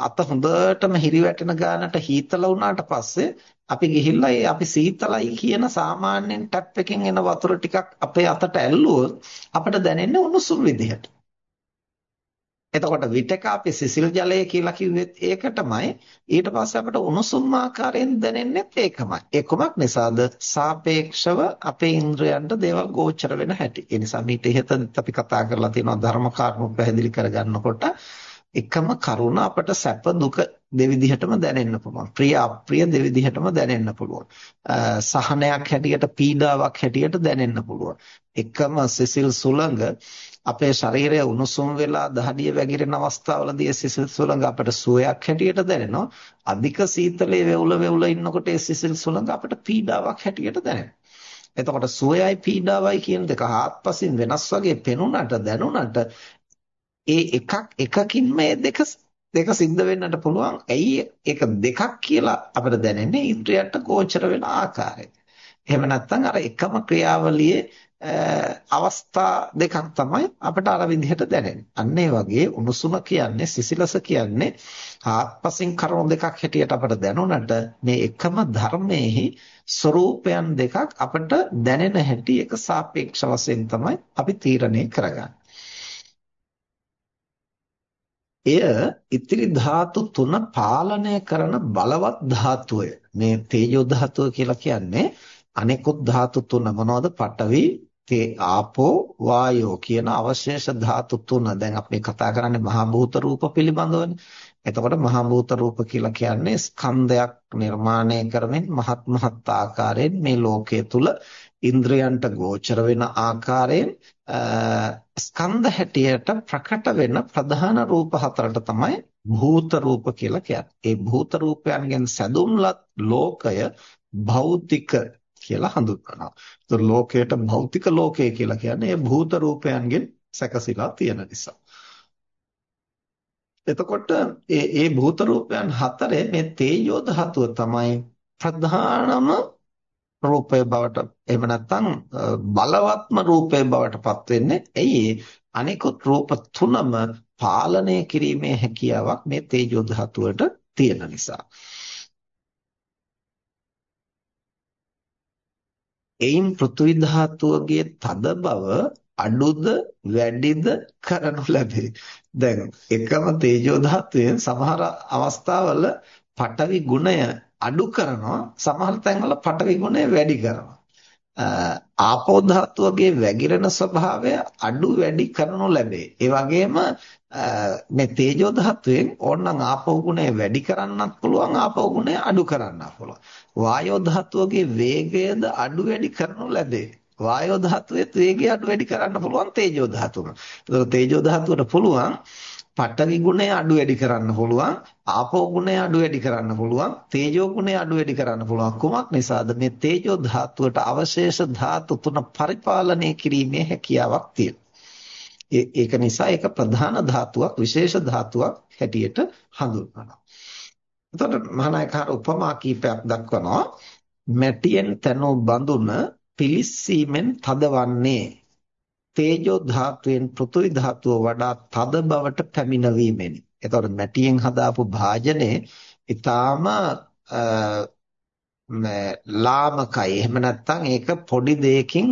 අත හොඳටම හිරිවැටෙන ගානට හීතල වුණාට පස්සේ අපි ගිහිල්ලා ඒ අපි සීතලයි කියන සාමාන්‍යයෙන් ටැප් එකෙන් එන වතුර ටිකක් අපේ අතට ඇල්ලුවොත් අපිට දැනෙන්නේ උණුසුම් විදිහට. එතකොට විතක අපි සිසිල් ජලය කියලා කිව්වෙත් ඒකටමයි. ඊට පස්සේ අපිට උණුසුම් ආකාරයෙන් දැනෙන්නෙත් ඒකමයි. ඒ කොමක් නිසාද? සාපේක්ෂව අපේ ඉන්ද්‍රයන්ට දේවල් ගෝචර වෙන හැටි. ඒ නිසා මේ ඉහතත් අපි කතා කරලා තියෙනවා ධර්ම කාරණු පැහැදිලි කරගන්නකොට. එකම කරුණ අපට සැප දුක දෙවිදිහටම දැනෙන්න පුළුවන්. ප්‍රිය අප්‍රිය දෙවිදිහටම දැනෙන්න පුළුවන්. සහනයක් හැටියට පීඩාවක් හැටියට දැනෙන්න පුළුවන්. එකම සිසිල් සුළඟ අපේ ශරීරය උණුසුම් වෙලා දහඩිය වැగిරෙන අවස්ථාවලදී සිසිල් සුළඟ අපට සුවයක් හැටියට දැනෙනවා. අධික සීතලයේ වෙවුල වෙවුල ඉන්නකොට ඒ සිසිල් සුළඟ අපට පීඩාවක් හැටියට දැනෙනවා. එතකොට සුවයයි පීඩාවයි කියන දෙක හාත්පසින් වෙනස් වගේ පෙනුනට දැනුනට ඒ එකක් එකකින් මේ දෙක දෙක සිද්ධ වෙන්නට පුළුවන්. ඇයි ඒක දෙකක් කියලා අපිට දැනෙන්නේ ඉන්ද්‍රියන්ට ගෝචර වෙන ආකාරය. එහෙම නැත්නම් අර එකම ක්‍රියාවලියේ අවස්ථා දෙකක් තමයි අපිට අර විදිහට දැනෙන්නේ. අන්න ඒ වගේ උණුසුම කියන්නේ සිසිලස කියන්නේ ආත්පසින් කරුණු දෙකක් හැටියට අපිට දැනුණට මේ එකම ධර්මයේ ස්වરૂපයන් දෙකක් අපිට දැනෙන හැටි එක සාපේක්ෂ වශයෙන් තමයි අපි තීරණය කරගන්නේ. එය ඉතිරි ධාතු තුන පාලනය කරන බලවත් ධාතුවය. මේ තේජෝ ධාතුව කියලා කියන්නේ අනෙකුත් ධාතු තුන මොනවද? පඨවි, තේ ආපෝ වායෝ කියන අවශේෂ ධාතු තුන දැන් අපි කතා කරන්නේ මහා භූත රූප පිළිබඳවනේ. එතකොට මහා භූත රූප කියලා කියන්නේ ස්කන්ධයක් නිර්මාණය කරමින් මහත් මහත් ආකාරයෙන් මේ ලෝකයේ තුල ඉන්ද්‍රයන්ට ගෝචර වෙන ආකාරයෙන් ස්කන්ධ හැටියට ප්‍රකට වෙන ප්‍රධාන රූප හතරට තමයි භූත රූප කියලා කියන්නේ. ඒ භූත රූපයන්ගෙන් සැදුම්ලත් ලෝකය භෞතික කියලා හඳුන්වනවා. ඒතර ලෝකයට භෞතික ලෝකය කියලා කියන්නේ ඒ භූත රූපයන්ගෙන් සැකසීලා තියෙන නිසා. එතකොට ඒ ඒ භූත රූපයන් හතරේ මේ තේජෝ ධාතුව තමයි ප්‍රධානම රූපය බවට එහෙම නැත්නම් බලවත්ම රූපය බවට පත් වෙන්නේ. ඇයි අනිකුත් රූප තුනම පාලනය කිරීමේ හැකියාවක් මේ තේජෝ ධාතුවට තියෙන නිසා. එයින් පෘථිවි ධාතුවගේ තද බව අඩුද වැඩිද කරනු ලැබේ. දැන් එකම තේජෝ ධාතුවේ සමහර අවස්ථාවල පටවි ගුණය අඩු කරනවා සමහර තැන්වල පටවි ගුණය වැඩි කරනවා. ආපෝ ධාතුවගේ වැగిරෙන ස්වභාවය අඩු වැඩි කරනු ලැබේ. ඒ වගේම මේ තේජෝ ධාතුවෙන් ඕනනම් ආපෝ ගුණය වැඩි කරන්නත් පුළුවන් ආපෝ ගුණය අඩු කරන්නත් පුළුවන්. වායෝ ධාතුවගේ වේගයද අඩු වැඩි කරනු ලැබේ. වායෝ ධාතුවේ වේගය අඩු වැඩි කරන්න පුළුවන් තේජෝ ධාතුවම. ඒතකොට තේජෝ ධාතුවට පුළුවන් පඨවි ගුණය අඩු වැඩි කරන්න පුළුවන් ආපෝ ගුණය අඩු වැඩි කරන්න පුළුවන් තේජෝ ගුණය අඩු වැඩි කරන්න පුළුවන් කුමක් නිසාද? මේ තේජෝ ධාතුවට අවශේෂ ධාතු තුන පරිපාලනය කිරීමේ හැකියාවක් තියෙනවා. ඒක නිසා ඒක ප්‍රධාන ධාතුවක් විශේෂ ධාතුවක් හැටියට හඳුන්වනවා. එතකොට මහානායකහර උපමා කීපයක් දක්වනවා. මැටියෙන් තනෝ බඳුන පිලිස්සීමෙන් තදවන්නේ තේජෝ ධාතුවෙන් පෘථුවි ධාතුව වඩා තද බවට පැමිණවීමෙනි. එතකොට මැටියෙන් හදාපු භාජනේ ඊටාම ලාමකයි. එහෙම නැත්නම් ඒක පොඩි දෙයකින්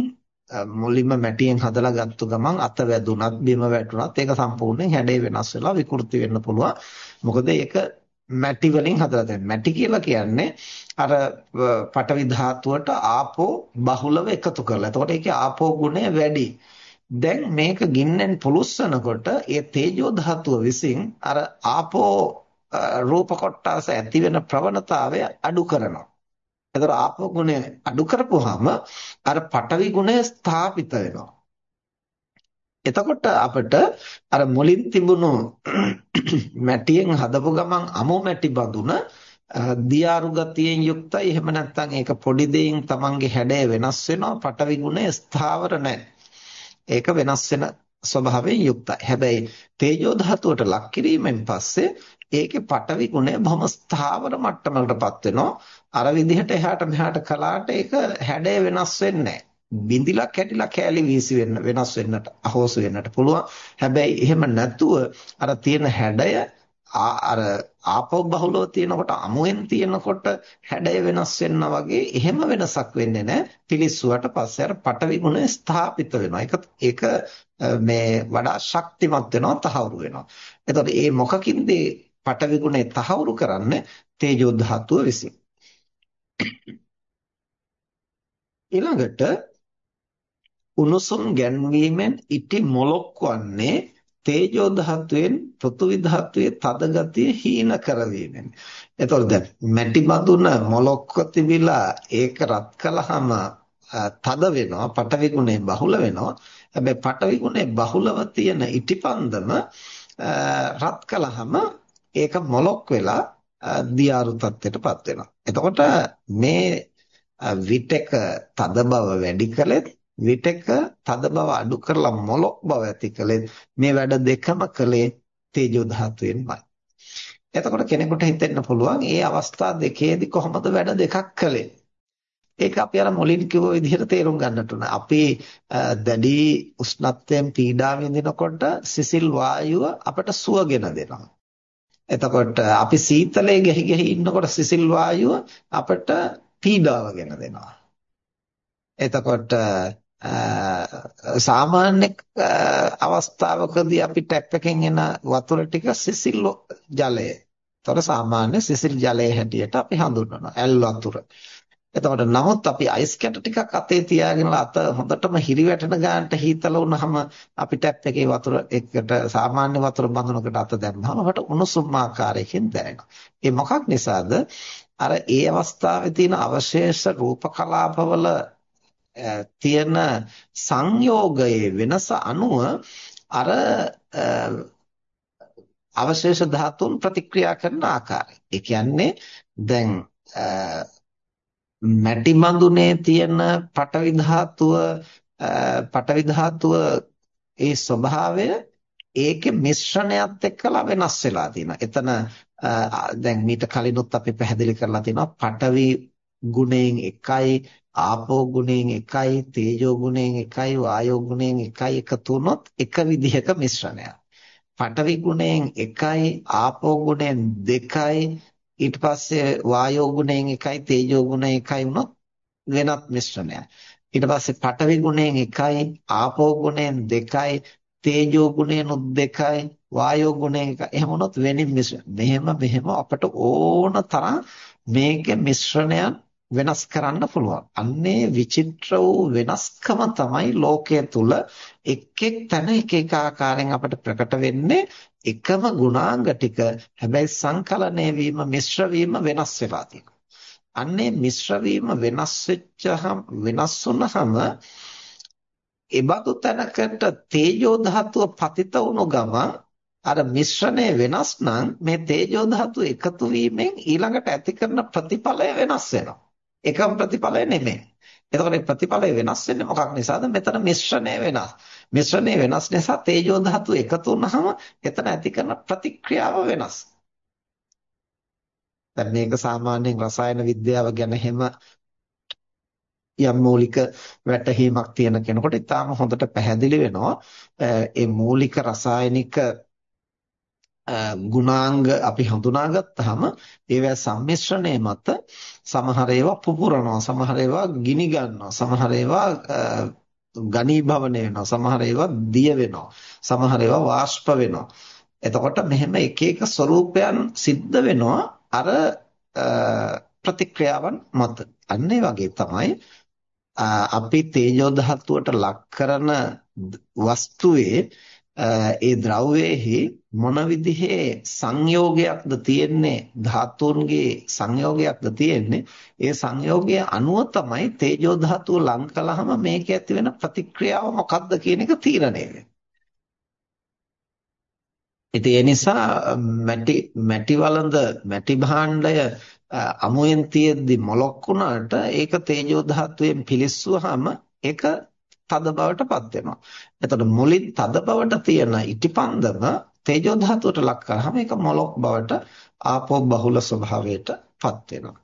මුලින්ම මැටියෙන් හදලා ගත්ත ගමන් අත වැදුනත් බිම වැටුනත් ඒක සම්පූර්ණයෙන් හැඩේ වෙනස් වෙලා විකෘති වෙන්න පුළුවන්. මොකද ඒක මැටි වලින් හදලා තියෙන. මැටි කියලා කියන්නේ අර පටවි ධාතුවට ආපෝ බහුලව එකතු කරලා. එතකොට ඒකේ ආපෝ ගුණය වැඩි. දැන් මේක ගින්නෙන් පුළුස්සනකොට ඒ තේජෝ ධාතුව විසින් අර ආපෝ රූප කොටස ඇති වෙන ප්‍රවණතාවය අඩු කරනවා. එතකොට ආපෝ ගුණය අඩු කරපුවාම අර පඨවි ගුණය ස්ථාපිත වෙනවා. එතකොට අපිට අර මුලින් තිබුණු මැටියෙන් හදපු ගමන් අමු මැටි බඳුන දියාරු ගතියෙන් යුක්තයි එහෙම නැත්නම් ඒක පොඩි දෙයින් තමන්ගේ හැඩය වෙනස් වෙනවා පටවි ගුණය ස්ථාවර නැහැ ඒක වෙනස් වෙන ස්වභාවයෙන් යුක්තයි. හැබැයි තේජෝ ධාතුවට ලක් කිරීමෙන් පස්සේ ඒකේ පටවි ගුණය බොහොම ස්ථාවර මට්ටමකටපත් වෙනවා. අර විදිහට එහාට මෙහාට කලාට ඒක හැඩය වෙනස් වෙන්නේ බිඳිලා කැටිලා කෑලි වීසි වෙන්න වෙනස් වෙන්නට අහෝසු වෙන්නට පුළුවන්. හැබැයි එහෙම නැතුව අර තියෙන හැඩය අර ආපෝ බහුලව තියෙනකොට අමුෙන් තියෙනකොට හැඩය වෙනස් වෙනවා වගේ එහෙම වෙනසක් වෙන්නේ නැහැ පිලිස්සුවට පස්සේ අර පටවි ගුණ ස්ථාපිත වෙනවා. ඒක ඒක මේ වඩා ශක්තිමත් වෙනවා තහවුරු වෙනවා. එතකොට මේ මොකකින්ද පටවි ගුණේ තහවුරු කරන්නේ? තේජෝ ධාතුව විසින්. ඊළඟට උණුසුම් ගැන්වීමෙන් ඉටි මොලොක් වන්නේ තේජෝ ධාතුවෙන් පෘථුවි ධාතුවේ තද ගතිය හීන කරවීමෙන්. එතකොට දැන් මැටි බඳුන මොලොක්ක තිබිලා ඒක රත් කළාම තද වෙනවා පටවි ගුණේ බහුල වෙනවා. හැබැයි පටවි ගුණේ බහුලව තියෙන ඉටිපන්දම රත් කළාම ඒක මොලොක් වෙලා දියාරු තත්ත්වයටපත් වෙනවා. එතකොට මේ විටක තද බව වැඩි කළෙත් විටක තද බව අඩු කරලා මොලොක් බව ඇති කළේ මේ වැඩ දෙකම කළේ තේජෝ ධාතුවෙන්මයි. එතකොට කෙනෙකුට හිතෙන්න පුළුවන් මේ අවස්ථා දෙකේදී කොහොමද වැඩ දෙකක් කළේ? ඒක අපි අර මුලින් කිව්ව විදිහට තේරුම් ගන්නට උන. අපි දැඩි උෂ්ණත්වයෙන් පීඩා විඳිනකොට සිසිල් වායුව අපට සුවගෙන දෙනවා. එතකොට අපි සීතලයේ ගැහි ගැහි ඉන්නකොට සිසිල් වායුව අපට පීඩාවගෙන දෙනවා. එතකොට සාමාන්‍ය අවස්ථාවකදී අපි ටැප් එකෙන් එන වතුර ටික සිසිල් ජලය. ඒතර සාමාන්‍ය සිසිල් ජලයේ හැටියට අපි හඳුන්වනවා ඇල් වතුර. එතකොට නමුත් අපි අයිස් කැට ටිකක් අතේ තියාගෙන අත හොඳටම හිරිවැටෙන ගානට හීතල වුණාම අපි ටැප් එකේ වතුර එකට සාමාන්‍ය වතුර බඳුනකට අත දැම්මම අපට උණුසුම් ආකාරයකින් දැනෙනවා. ඒ මොකක් නිසාද? අර ඒ අවස්ථාවේ තියෙන අවශේෂ රූප කලාපවල තියෙන සංයෝගයේ වෙනස අනුව අර අවශේෂ ධාතුන් ප්‍රතික්‍රියා කරන ආකාරය. ඒ කියන්නේ දැන් මැටි බඳුනේ තියෙන පටවි ධාතුව පටවි ධාතුව ඒ ස්වභාවය ඒකේ මිශ්‍රණයත් එක්කලා වෙනස් වෙලා තියෙනවා. එතන දැන් මීට කලිනුත් අපි පැහැදිලි කරලා තියෙනවා පටවි ගුණයෙන් එකයි ආපෝ ගුණයෙන් එකයි තේජෝ ගුණයෙන් එකයි වායෝ ගුණයෙන් එකයි එකතු වුනොත් එක විදිහක මිශ්‍රණයක්. පඨවි ගුණයෙන් එකයි ආපෝ ගුණයෙන් දෙකයි ඊට පස්සේ වායෝ ගුණයෙන් එකයි තේජෝ ගුණයෙන් එකයි වුනොත් වෙනත් මිශ්‍රණයක්. ඊට පස්සේ පඨවි ගුණයෙන් එකයි ආපෝ ගුණයෙන් දෙකයි තේජෝ ගුණයෙන් දෙකයි වායෝ ගුණයෙන් එකයි එහෙම වුනොත් වෙනින් මිශ්‍ර. මෙහෙම මෙහෙම අපට ඕන තරම් මේකේ මිශ්‍රණයක් වෙනස් කරන්න පුළුවන්. අන්නේ විචිත්‍ර වූ වෙනස්කම තමයි ලෝකයේ තුල එක් එක් තැන එක එක ආකාරයෙන් අපිට ප්‍රකට වෙන්නේ එකම ගුණාංග ටික හැබැයි සංකලනය වීම මිශ්‍ර වීම වෙනස් වෙලා තියෙනවා. අන්නේ මිශ්‍ර වීම වෙනස් වෙච්චහම වෙනස් වුනහම ඒබඳු තැනකට තේජෝ ධාතුව පතිත වුණු ගමන් අර මිශ්‍රණය වෙනස් නම් මේ තේජෝ ධාතු එකතු වීමෙන් ඊළඟට ඇති කරන ප්‍රතිඵලය වෙනස් වෙනවා. එකම ප්‍රතිඵලය නෙමෙයි. එතකොට මේ ප්‍රතිඵලය වෙනස් වෙන්නේ මොකක් නිසාද? මෙතන මිශ්‍රණය වෙනස්. මිශ්‍රණය වෙනස් නිසා තේජෝ ධාතු එකතු වුනහම එතන ඇති කරන ප්‍රතික්‍රියාව වෙනස්. දැන් මේක සාමාන්‍යයෙන් රසායන විද්‍යාව ගැන හැම යම් මූලික වැටහීමක් තියෙන කෙනෙකුට ඉතාම හොඳට පැහැදිලි වෙනවා. ඒ මූලික රසායනික ගුණාංග අපි හඳුනාගත්තාම ඒවැ සම්මිශ්‍රණය මත සමහර ඒවා පුපුරනවා සමහර ඒවා ගිනි ගන්නවා සමහර ඒවා ඝනීභවණය වෙනවා සමහර ඒවා දිය වෙනවා සමහර ඒවා වාෂ්ප වෙනවා. එතකොට මෙහෙම එක එක ස්වરૂපයන් සිද්ධ වෙනවා අර ප්‍රතික්‍රියාවන් මත. අන්න වගේ තමයි අපි තේජෝ ධාතුවට ලක් කරන වස්තුවේ ඒ ද්‍රව්‍යයේහි මොන විදිහේ සංයෝගයක්ද තියෙන්නේ ධාතුන්ගේ සංයෝගයක්ද තියෙන්නේ ඒ සංයෝගය අනුව තමයි තේජෝ ධාතුව ලං කළාම මේක ඇති වෙන ප්‍රතික්‍රියාව මොකක්ද කියන එක තීරණය වෙන්නේ. ඉතින් ඒ නිසා මැටි මැටි වළඳ මැටි භාණ්ඩය අමුයෙන් තියෙද්දි මොලොක් වුණාට ඒක තේජෝ ධාතුවෙන් පිලිස්සුවාම ඒක තද බවටපත් වෙනවා. එතකොට මුලින් තද බවට තියෙන ඉටිපන්දම තේජෝ ධාතුවට ලක් කරාම ඒක මොලොක් බවට ආපෝ බහුල ස්වභාවයටපත් වෙනවා.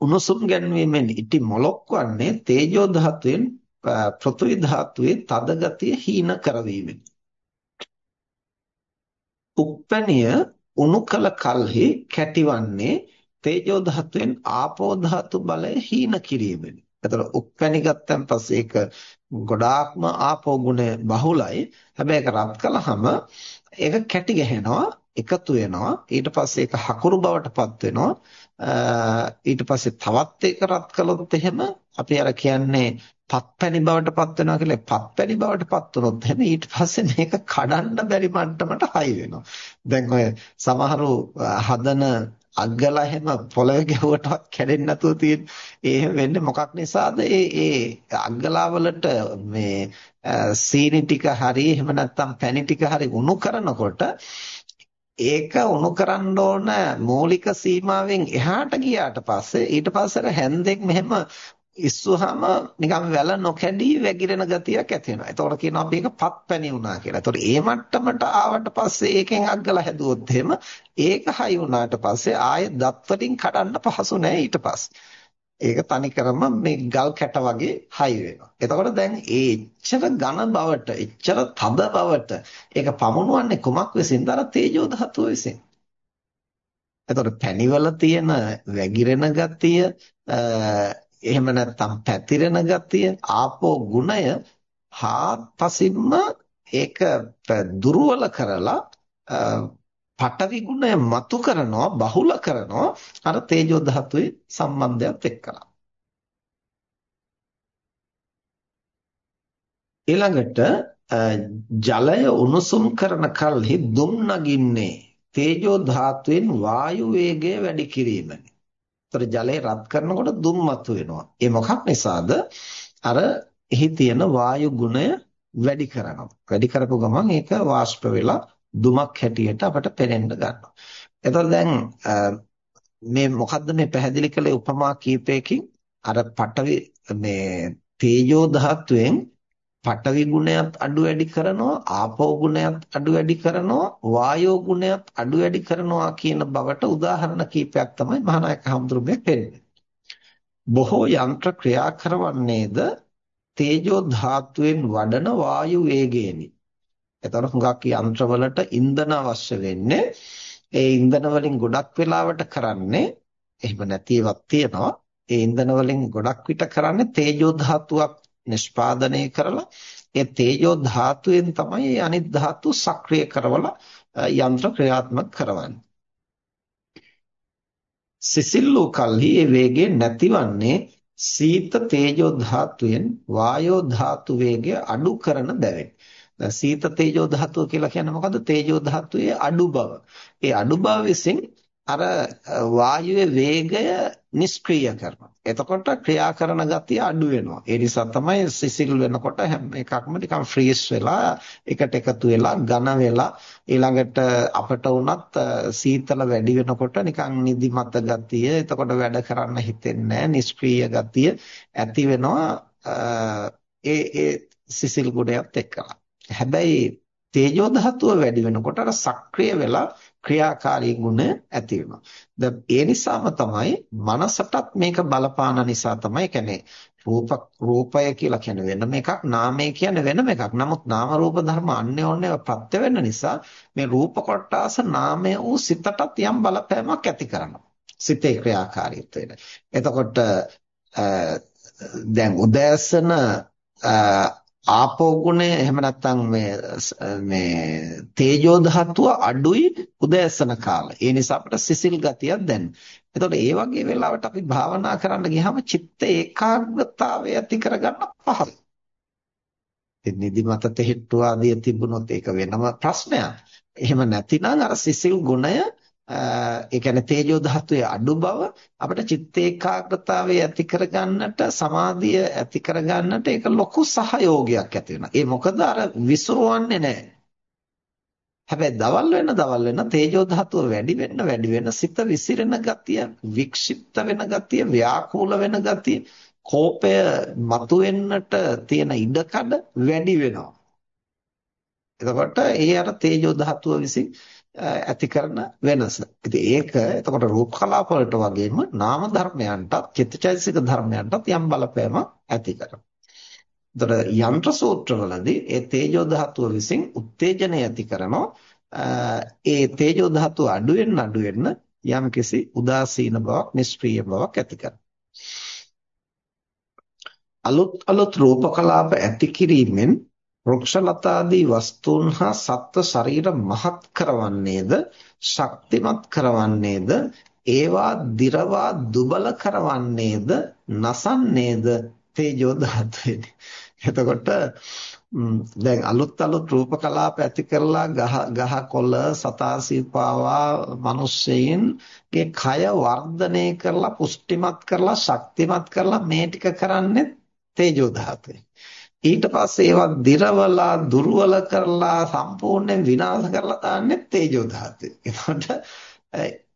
උණුසුම් ගැන්වීමෙන් ඉටි මොලොක් වන්නේ තේජෝ ධාතුවෙන් පෘථිවි ධාතුවේ තද ගතිය හීන කරවීමෙන්. උප්පැනිය උණු කල කල්හි කැටිවන්නේ තේජෝ ධාතුවෙන් ආපෝ ධාතු බලය හීන කිරීමෙන්. එතකොට උප්පැණි ගත්තන් පස්සේ ඒක ගොඩාක්ම ආපෝ ගුණය බහුලයි. හැබැයි ඒක රත් කළාම ඒක කැටි ගැහෙනවා, එකතු වෙනවා. ඊට පස්සේ ඒක හකුරු බවටපත් වෙනවා. ඊට පස්සේ තවත් ඒක රත් කළොත් එහෙම අපි අර කියන්නේ පත්පැණි බවට පත් වෙනවා කියලා පත්පැණි බවට පත් වුණොත් එහෙනම් ඊට පස්සේ මේක කඩන්න බැරි මට්ටමට හයි වෙනවා. දැන් ඔය සමහරු හදන අග්ගලා එහෙම පොළවේ ගැහුවටවත් කැඩෙන්නේ නැතුව තියෙන ඒ වෙන්නේ මොකක් නිසාද? ඒ ඒ අග්ගලා වලට මේ සීනි ටික හරි එහෙම නැත්නම් පැණි ටික හරි උණු කරනකොට ඒක උණු කරන්න ඕන මූලික සීමාවෙන් එහාට ගියාට පස්සේ ඊට පස්සේ හැන්දෙන් මෙහෙම ඉස්සුවාම නිකන් වැල නොකැඩී වැగిරෙන ගතියක් ඇති වෙනවා. එතකොට කියනවා අපි ඒක පත්පැණි වුණා කියලා. එතකොට ඒ මට්ටමට ආවට පස්සේ ඒකෙන් අග්ගලා හැදුවොත් එහෙම ඒක හයි වුණාට පස්සේ ආයේ දත් වලින් කඩන්න පහසු නැහැ ඊට පස්සේ. ඒක තනිකරම මේ ගල් කැට වගේ හයි වෙනවා. එතකොට දැන් ඒ එච්චර ඝන බවට, එච්චර තද බවට ඒක පමුණුවන්නේ කුමක් විසින්ද? අර තේජෝ ධාතුව විසින්. එතකොට පැණිවල තියෙන වැగిරෙන ගතිය එහෙම නැත්නම් පැතිරෙන ගතිය ආපෝ ගුණය හාත්පසින්ම ඒක දුර්වල කරලා පටවි ගුණය මතු කරනවා බහුල කරනවා. අර තේජෝ ධාතුවේ සම්බන්ධයත් එක්කලා. ඊළඟට ජලය උණුසුම් කරන කල්හි දුම් නගින්නේ තේජෝ ධාතුවෙන් වායු වේගය වැඩි කිරීමයි ඒතර ජලය රත් කරනකොට දුම් මතු වෙනවා. ඒ මොකක් නිසාද? අර එහි තියෙන වායු ගුණය වැඩි කරනවා. වැඩි කරපු ගමන් ඒක වාෂ්ප වෙලා දුමක් හැටියට අපට පේනෙන්න ගන්නවා. එතකොට දැන් මේ මොකද්ද මේ පැහැදිලි කළේ උපමා කීපයකින් අර පටවි මේ තේජෝ ධාතුවෙන් පඨවි ගුණයත් අඩු වැඩි කරනවා ආපෝ ගුණයත් අඩු වැඩි කරනවා වායෝ ගුණයත් අඩු වැඩි කරනවා කියන බවට උදාහරණ කීපයක් තමයි මහානායක හඳුරුමේ පෙන්නන්නේ. බොහෝ යන්ත්‍ර ක්‍රියා කරවන්නේද තේජෝ ධාතුවෙන් වඩන වායු වේගයෙනි. එතකොට හුඟක් යන්ත්‍රවලට ඉන්ධන අවශ්‍ය වෙන්නේ ඒ ඉන්ධන වලින් ගොඩක් වෙලාවට කරන්නේ එහෙම නැති ඒවාක් තියෙනවා. ඒ ඉන්ධන වලින් ගොඩක් විට කරන්නේ තේජෝ ධාතුවක් නිෂ්පාදනය කරලා ඒ තේජෝ ධාතුවෙන් තමයි අනිත් ධාතු සක්‍රිය කරවලා යන්ත්‍ර ක්‍රියාත්මක කරවන්නේ. සිසිල් වූ කල්හි ඒ වේගය නැතිවන්නේ සීත තේජෝ ධාතුවෙන් වායෝ ධාතු වේගය අඩු කරන බැවින්. දැන් සීත තේජෝ ධාතුව කියලා කියන්නේ මොකද්ද? තේජෝ ධාතුවේ අඩු බව. ඒ අඩු බව විසින් අර වායුවේ වේගය නිෂ්ක්‍රීය කරනවා. එතකොට ක්‍රියා කරන ගතිය අඩු වෙනවා. ඒ නිසා තමයි සිසිල් වෙනකොට හැම එකක්ම නිකන් ෆ්‍රීස් වෙලා එකට එකතු වෙලා ඝන වෙලා ඊළඟට අපට වුණත් සීතල වැඩි වෙනකොට නිකන් නිදිමත ගතිය, එතකොට වැඩ කරන්න හිතෙන්නේ නැහැ, නිෂ්ක්‍රීය ගතිය ඇති වෙනවා ඒ ඒ සිසිල් ගුණයත් එක්කලා. හැබැයි තේජෝ ධාතුව වැඩි වෙනකොට අර සක්‍රිය වෙලා ක්‍රියාකාරී ගුණ ඇති වෙනවා. දැන් ඒ නිසාම තමයි මනසටත් මේක බලපාන නිසා තමයි කියන්නේ රූප රූපය කියලා කියන්නේ වෙනම එකක් නාමය කියන්නේ වෙනම එකක්. නමුත් නාම රූප ධර්ම අන්‍යෝන්‍යව ප්‍රත්‍ය වෙන්න නිසා මේ රූප කොටාස නාමය වූ සිතටත් යම් බලපෑමක් ඇති කරනවා. සිතේ ක්‍රියාකාරීත්වයට. එතකොට දැන් උදෑසන ආපෝ ගුණය එහෙම නැත්නම් මේ මේ තේජෝ ධාතුව අඩුයි උදෑසන කාලේ. ඒ නිසා අපිට සිසිල් ගතියක් දැනෙනවා. එතකොට ඒ වගේ වෙලාවට අපි භාවනා කරන්න ගියාම චිත්ත ඒකාග්‍රතාවය ඇති කරගන්න පහසුයි. ඉතින් නිදිමත තෙහෙට්ටු ආදිය තිබුණොත් ඒක වෙනම ප්‍රශ්නයක්. එහෙම නැතිනම් අර සිසිල් ගුණය ඒ කියන්නේ තේජෝ ධාතුවේ අඩු බව අපිට චිත්ත ඒකාග්‍රතාවය ඇති කරගන්නට සමාධිය ඇති කරගන්නට ඒක ලොකු සහයෝගයක් ඇති වෙනවා. ඒ මොකද අර විසිරවන්නේ නැහැ. හැබැයි දවල් වෙන දවල් වෙන තේජෝ ධාතුව වැඩි වෙන්න වැඩි වෙන සිත විසිරෙන ගතිය, වික්ෂිප්ත වෙන ගතිය, ව්‍යාකූල වෙන ගතිය, කෝපය මතුවෙන්නට තියෙන ඉඩකඩ වැඩි වෙනවා. එතකොට ඒ අර තේජෝ ධාතුව විසින් ඇති කරන වෙනස. ඉතින් ඒක එතකොට රූප කලාප වලට වගේම නාම ධර්මයන්ටත් චිත්තචෛතසික ධර්මයන්ටත් යම් බලපෑමක් ඇති කරනවා. එතකොට යන්ත්‍ර සූත්‍රවලදී ඒ තේජෝ ධාතුව විසින් උත්තේජනය ඇති කරනවා. ඒ තේජෝ ධාතුව අඩු වෙන්න අඩු වෙන්න යම්කිසි උදාසීන බවක් නිෂ්ක්‍රීය බවක් ඇති කරනවා. අලුත් අලුත් රූප කලාප ඇති කිරීමෙන් වෘක්ෂලතාදී වස්තුන් හා සත්ව ශරීර මහත් කරවන්නේද ශක්තිමත් කරවන්නේද ඒවා දිරවා දුබල කරවන්නේද නසන්නේද තේජෝ ධාතුවේ. එතකොට දැන් අලුත් අලුත් රූප කලාප ඇති කරලා ගහ ගහ කොළ සතාසීපාවා මිනිස්සෙයින්ගේ කය වර්ධනය කරලා පුෂ්ටිමත් කරලා ශක්තිමත් කරලා මේ ටික කරන්නේ තේජෝ ධාතුවේ. ඊට පස්සේ ඒවා දිරවලා දුර්වල කරලා සම්පූර්ණයෙන් විනාශ කරලා දාන්නේ තේජෝ ධාතුවේ. එතකොට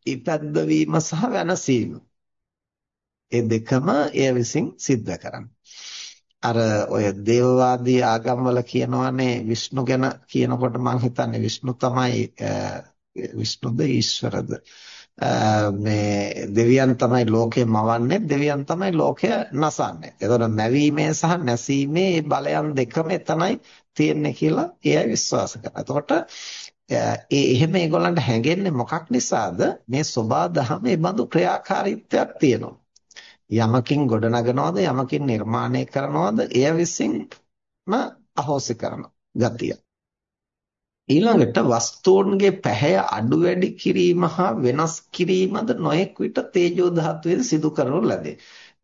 ඉපැද්ද වීම සහ වෙනසීම. ඒ දෙකම එය විසින් සිද්ධ කරන්නේ. අර ඔය දේවවාදී ආගම්වල කියනවානේ විෂ්ණු ගැන කියනකොට මම හිතන්නේ විෂ්ණු තමයි විෂ්ණුද ඊශ්වරද මේ දෙවියන් තමයි ලෝකය මවන්නේ දෙවියන් තමයි ලෝකය නසන්නේ. එතකොට මැවීමේ සහ නැසීමේ බලයන් දෙකම එතනයි තියෙන්නේ කියලා එයයි විශ්වාස කරනවා. එතකොට ඒ එහෙම ඒගොල්ලන්ට හැඟෙන්නේ මොකක් නිසාද? මේ සෝබා දහමේ බඳු ක්‍රියාකාරීත්වයක් තියෙනවා. යමකින් ගොඩනගනවද යමකින් නිර්මාණය කරනවද එය විසින්ම අහෝසි කරන ගතිය. ඊළඟට වස්තුන්ගේ පැහැය අඩු වැඩි කිරීම හා වෙනස් කිරීමද නොඑක් විට තේජෝ ධාතුවේ සිදු කරනු ලැබේ.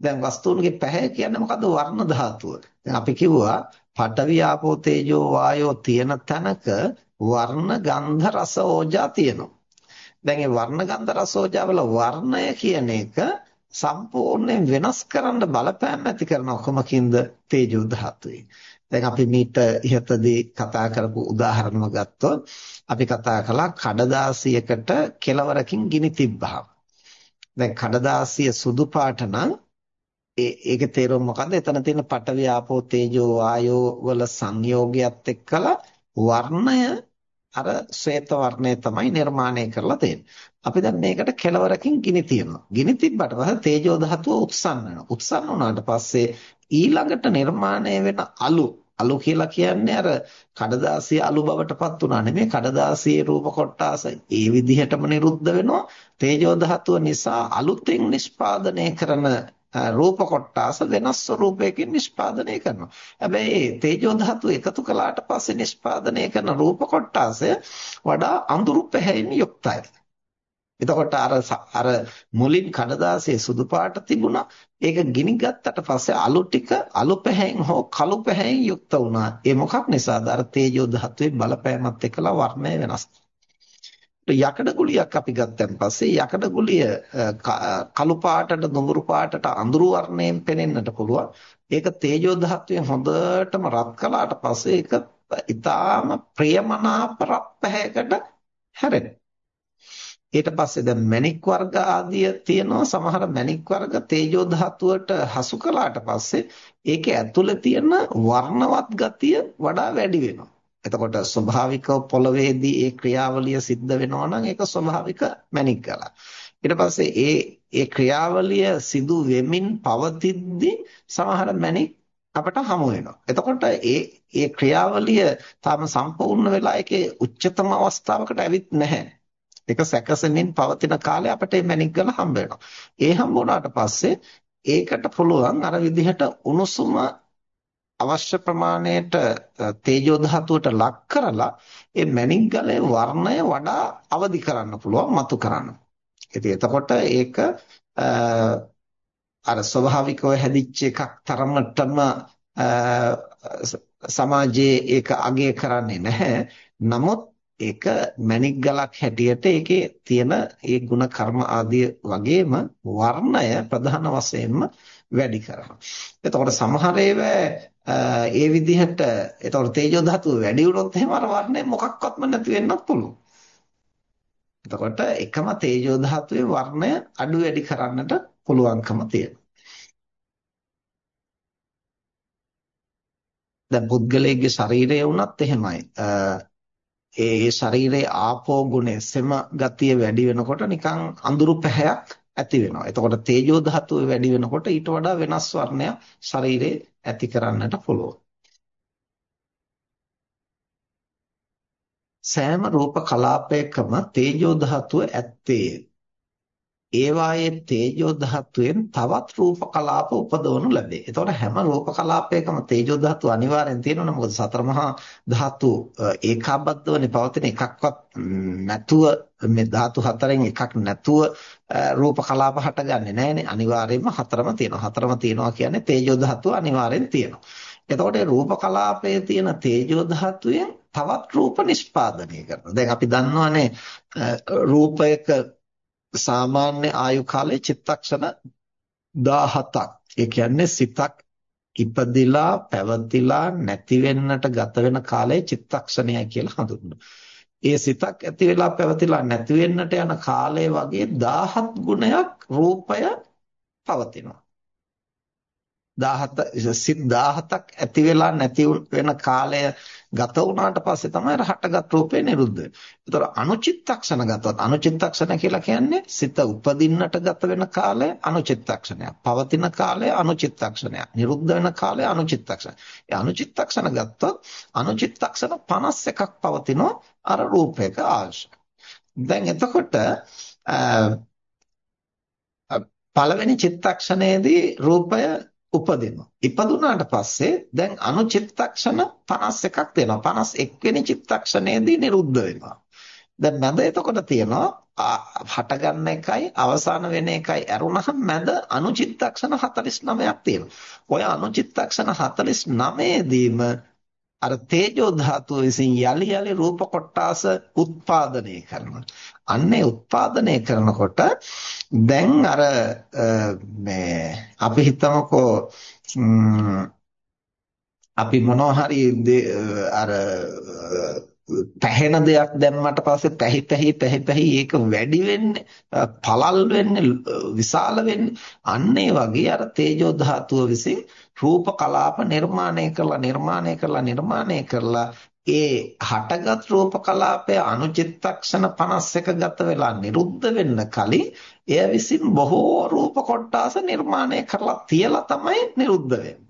දැන් වස්තුන්ගේ පැහැය කියන්නේ මොකද්ද? වර්ණ ධාතුව. දැන් අපි කිව්වා පඨවි ආපෝ තේජෝ වායෝ තියෙන තැනක වර්ණ ගන්ධ රස ඕජා තියෙනවා. දැන් මේ වර්ණ ගන්ධ රස ඕජා වල වර්ණය කියන එක සම්පූර්ණයෙන් වෙනස් කරන්න බලපෑම් ඇති කරන කොමකින්ද තේජෝ ධාතුවේ. දැන් අපි මීට ඉහතදී කතා කරපු උදාහරණම ගත්තොත් අපි කතා කළා කඩදාසියකට කෙලවරකින් ගිනි තිබ්බහම. දැන් කඩදාසිය සුදු පාට නම් ඒ ඒකේ තේරුම මොකද්ද? එතන තියෙන පඨවි ආපෝ තේජෝ වායෝ වල සංයෝගයත් එක්කලා වර්ණය අර ශ්වේත වර්ණය තමයි නිර්මාණය කරලා තියෙන්නේ. අපි දැන් මේකට කෙලවරකින් ගිනි තියනවා. ගිනි තිබ්බට පස්සේ තේජෝ ධාතුව උත්සන්න වෙනවා. උත්සන්න වුණාට පස්සේ ඊළඟට නිර්මාණය වෙන අලු අලු කියලා කියන්නේ අර කඩදාසිය අලු බවටපත් උනා නෙමෙයි කඩදාසියේ රූප කොටාස ඒ විදිහටම නිරුද්ධ වෙනවා තේජෝ ධාතුව නිසා අලුතෙන් නිෂ්පාදනය කරන රූප කොටාස වෙනස් ස්වරූපයකින් නිෂ්පාදනය කරනවා. හැබැයි තේජෝ ධාතුව එකතු කළාට පස්සේ නිෂ්පාදනය කරන රූප කොටාසය වඩා අඳුරු පැහැයෙන් යුක්තයි. එතකොට අර අර මුලින් කඩදාසියේ සුදු පාට තිබුණා. ඒක ගිනි ගත්තට පස්සේ අලු ටික අලු පැහැයෙන් හෝ කළු පැහැයෙන් යුක්ත වුණා. ඒ මොකක් නිසාද? අර තේජෝ ධාතුවේ බලපෑමත් එක්කලා වර්ණය වෙනස්. යකඩ ගුලියක් අපි ගත්තන් පස්සේ යකඩ ගුලිය කළු පාටට දුඹුරු පාටට අඳුරු වර්ණයෙන් පෙනෙන්නට පුළුවන්. ඒක තේජෝ ධාතුවේ හොඳටම රත් කළාට පස්සේ ඒක ඊටාම ප්‍රියමනාප රත් පැහැයකට හැරෙනවා. ඊට පස්සේ දැන් මණික් වර්ග ආදිය තියෙනවා සමහර මණික් වර්ග තේජෝ ධාතුවට හසු කළාට පස්සේ ඒකේ ඇතුලේ තියෙන වර්ණවත් ගතිය වඩා වැඩි වෙනවා. එතකොට ස්වභාවිකව පොළවේදී ඒ ක්‍රියාවලිය සිද්ධ වෙනවා නම් ඒක ස්වභාවික මණික් ගලක්. ඊට පස්සේ ඒ ඒ ක්‍රියාවලිය සිදු වෙමින් පවතිද්දී සමහර මණික් අපට හමු වෙනවා. එතකොට ඒ ඒ ක්‍රියාවලිය තාම සම්පූර්ණ වෙලා ඒකේ උච්චතම අවස්ථාවකට ඇවිත් නැහැ. ඒක සැකසෙමින් පවතින කාලේ අපිට මේ මැණික් ගල හම්බ වෙනවා. ඒ හම්බ වුණාට පස්සේ ඒකට පුළුවන් අර විදිහට උණුසුම අවශ්‍ය ප්‍රමාණයට තේජෝ ධාතුවට ලක් කරලා ඒ මැණික් ගලේ වර්ණය වඩා අවදි කරන්න පුළුවන් මතු කරන්න. ඉතින් එතකොට ඒක අර ස්වභාවිකව හැදිච්ච එකක් තරමටම සමාජයේ ඒක අගය කරන්නේ නැහැ. නමුත් ඒක මණික් ගලක් හැටියට ඒකේ තියෙන ඒ ಗುಣ කර්ම ආදී වගේම වර්ණය ප්‍රධාන වශයෙන්ම වැඩි කරනවා. එතකොට සමහර ඒ විදිහට එතකොට තේජෝ ධාතුව වැඩි වුණොත් එහෙම අර වර්ණය මොකක්වත්ම නැති වෙන්නත් පුළුවන්. එතකොට එකම තේජෝ ධාතුවේ වර්ණය අඩු වැඩි කරන්නට පුළුවන්කම තියෙනවා. දැන් පුද්ගලයේ ශරීරය වුණත් එහෙමයි. ඒ ශරීරයේ ආපෝ ගුණය සෙම ගතිය වැඩි වෙනකොට නිකන් අඳුරු පැහැයක් ඇති වෙනවා. එතකොට තේජෝ ධාතුව වැඩි වෙනකොට ඊට වඩා වෙනස් වර්ණයක් ශරීරේ ඇති කරන්නට පුළුවන්. සෑම රූප කලාපයකම තේජෝ ධාතුව ඇත්තේ ඒවායේ තේජෝ ධාතුවෙන් තවත් රූප කලාප උපදවනු ලැබේ. එතකොට හැම රූප කලාපයකම තේජෝ ධාතුව අනිවාර්යෙන් තියෙනවනේ. මොකද සතර මහා ධාතු ඒකාබද්ධවනේ පවතින එකක්වත් නැතුව මේ ධාතු හතරෙන් එකක් නැතුව රූප කලාප හටගන්නේ නැහැනේ. අනිවාර්යෙන්ම හතරම තියෙනවා. හතරම තියෙනවා කියන්නේ තේජෝ ධාතුව අනිවාර්යෙන් තියෙනවා. එතකොට රූප කලාපයේ තියෙන තේජෝ ධාතුවෙන් තවත් රූප නිෂ්පාදනය කරනවා. දැන් අපි දන්නවනේ රූපයක සාමාන්‍ය ආයු කාලය චිත්තක්ෂණ 17ක්. ඒ කියන්නේ සිතක් ඉපදිලා පැවතිලා නැති වෙන්නට ගත වෙන කාලය චිත්තක්ෂණයයි කියලා හඳුන්වනවා. ඒ සිතක් ඇති වෙලා පැවතිලා නැති වෙන්නට යන කාලය වගේ 17 ගුණයක් රූපය පවතිනවා. 17 සිත් 17ක් ඇති වෙලා නැති වෙන කාලය ගත වුණාට පස්සේ තමයි අර හටගත් රූපේ නිරුද්ධ වෙන්නේ. ඒතර අනුචිත්තක්ෂණ ගතවත් අනුචිත්තක්ෂණ කියලා කියන්නේ සිත උපදින්නට ගත වෙන කාලය අනුචිත්තක්ෂණයක්. පවතින කාලය අනුචිත්තක්ෂණයක්. නිරුද්ධ වෙන කාලය අනුචිත්තක්ෂණ. ඒ අනුචිත්තක්ෂණ ගත්තොත් අනුචිත්තක්ෂණ 51ක් පවතිනවා අර රූපයක ආංශ. දැන් එතකොට පළවෙනි චිත්තක්ෂණයේදී රූපය උපදිනවා. ඉපදුනාට පස්සේ දැන් අනුචිත්තක්ෂණ 51ක් තියෙනවා. 51 වෙනි චිත්තක්ෂණයේදී නිරුද්ධ වෙනවා. දැන් මැද එතකොට තියෙනවා හට ගන්න එකයි අවසාන වෙන එකයි ඇරුණහම මැද අනුචිත්තක්ෂණ 49ක් තියෙනවා. ඔය අනුචිත්තක්ෂණ 49 දීම අර තේජෝ ධාතුව විසින් යලි යලි රූප කොටාස උත්පාදනය කරනවා. අන්නේ උත්පාදනය කරනකොට දැන් අර මේ අපි හිතමුකෝ අපි මොනවා හරි අර පැහෙන දෙයක් දැම්මට පස්සේ පැහි පැහි පැහි පැහි ඒක වැඩි වෙන්නේ පළල් වෙන්නේ විශාල වෙන්නේ අන්න ඒ වගේ අර තේජෝ ධාතුව විසින් රූප කලාප නිර්මාණය කරලා නිර්මාණය කරලා නිර්මාණය කරලා ඒ හටගත් රූප කලාපය අනුචිත්තක්ෂණ 51 ගත වෙලා නිරුද්ධ වෙන්න කලින් එය විසින් බොහෝ රූප කොටාස නිර්මාණය කරලා තියලා තමයි නිරුද්ධ වෙන්නේ.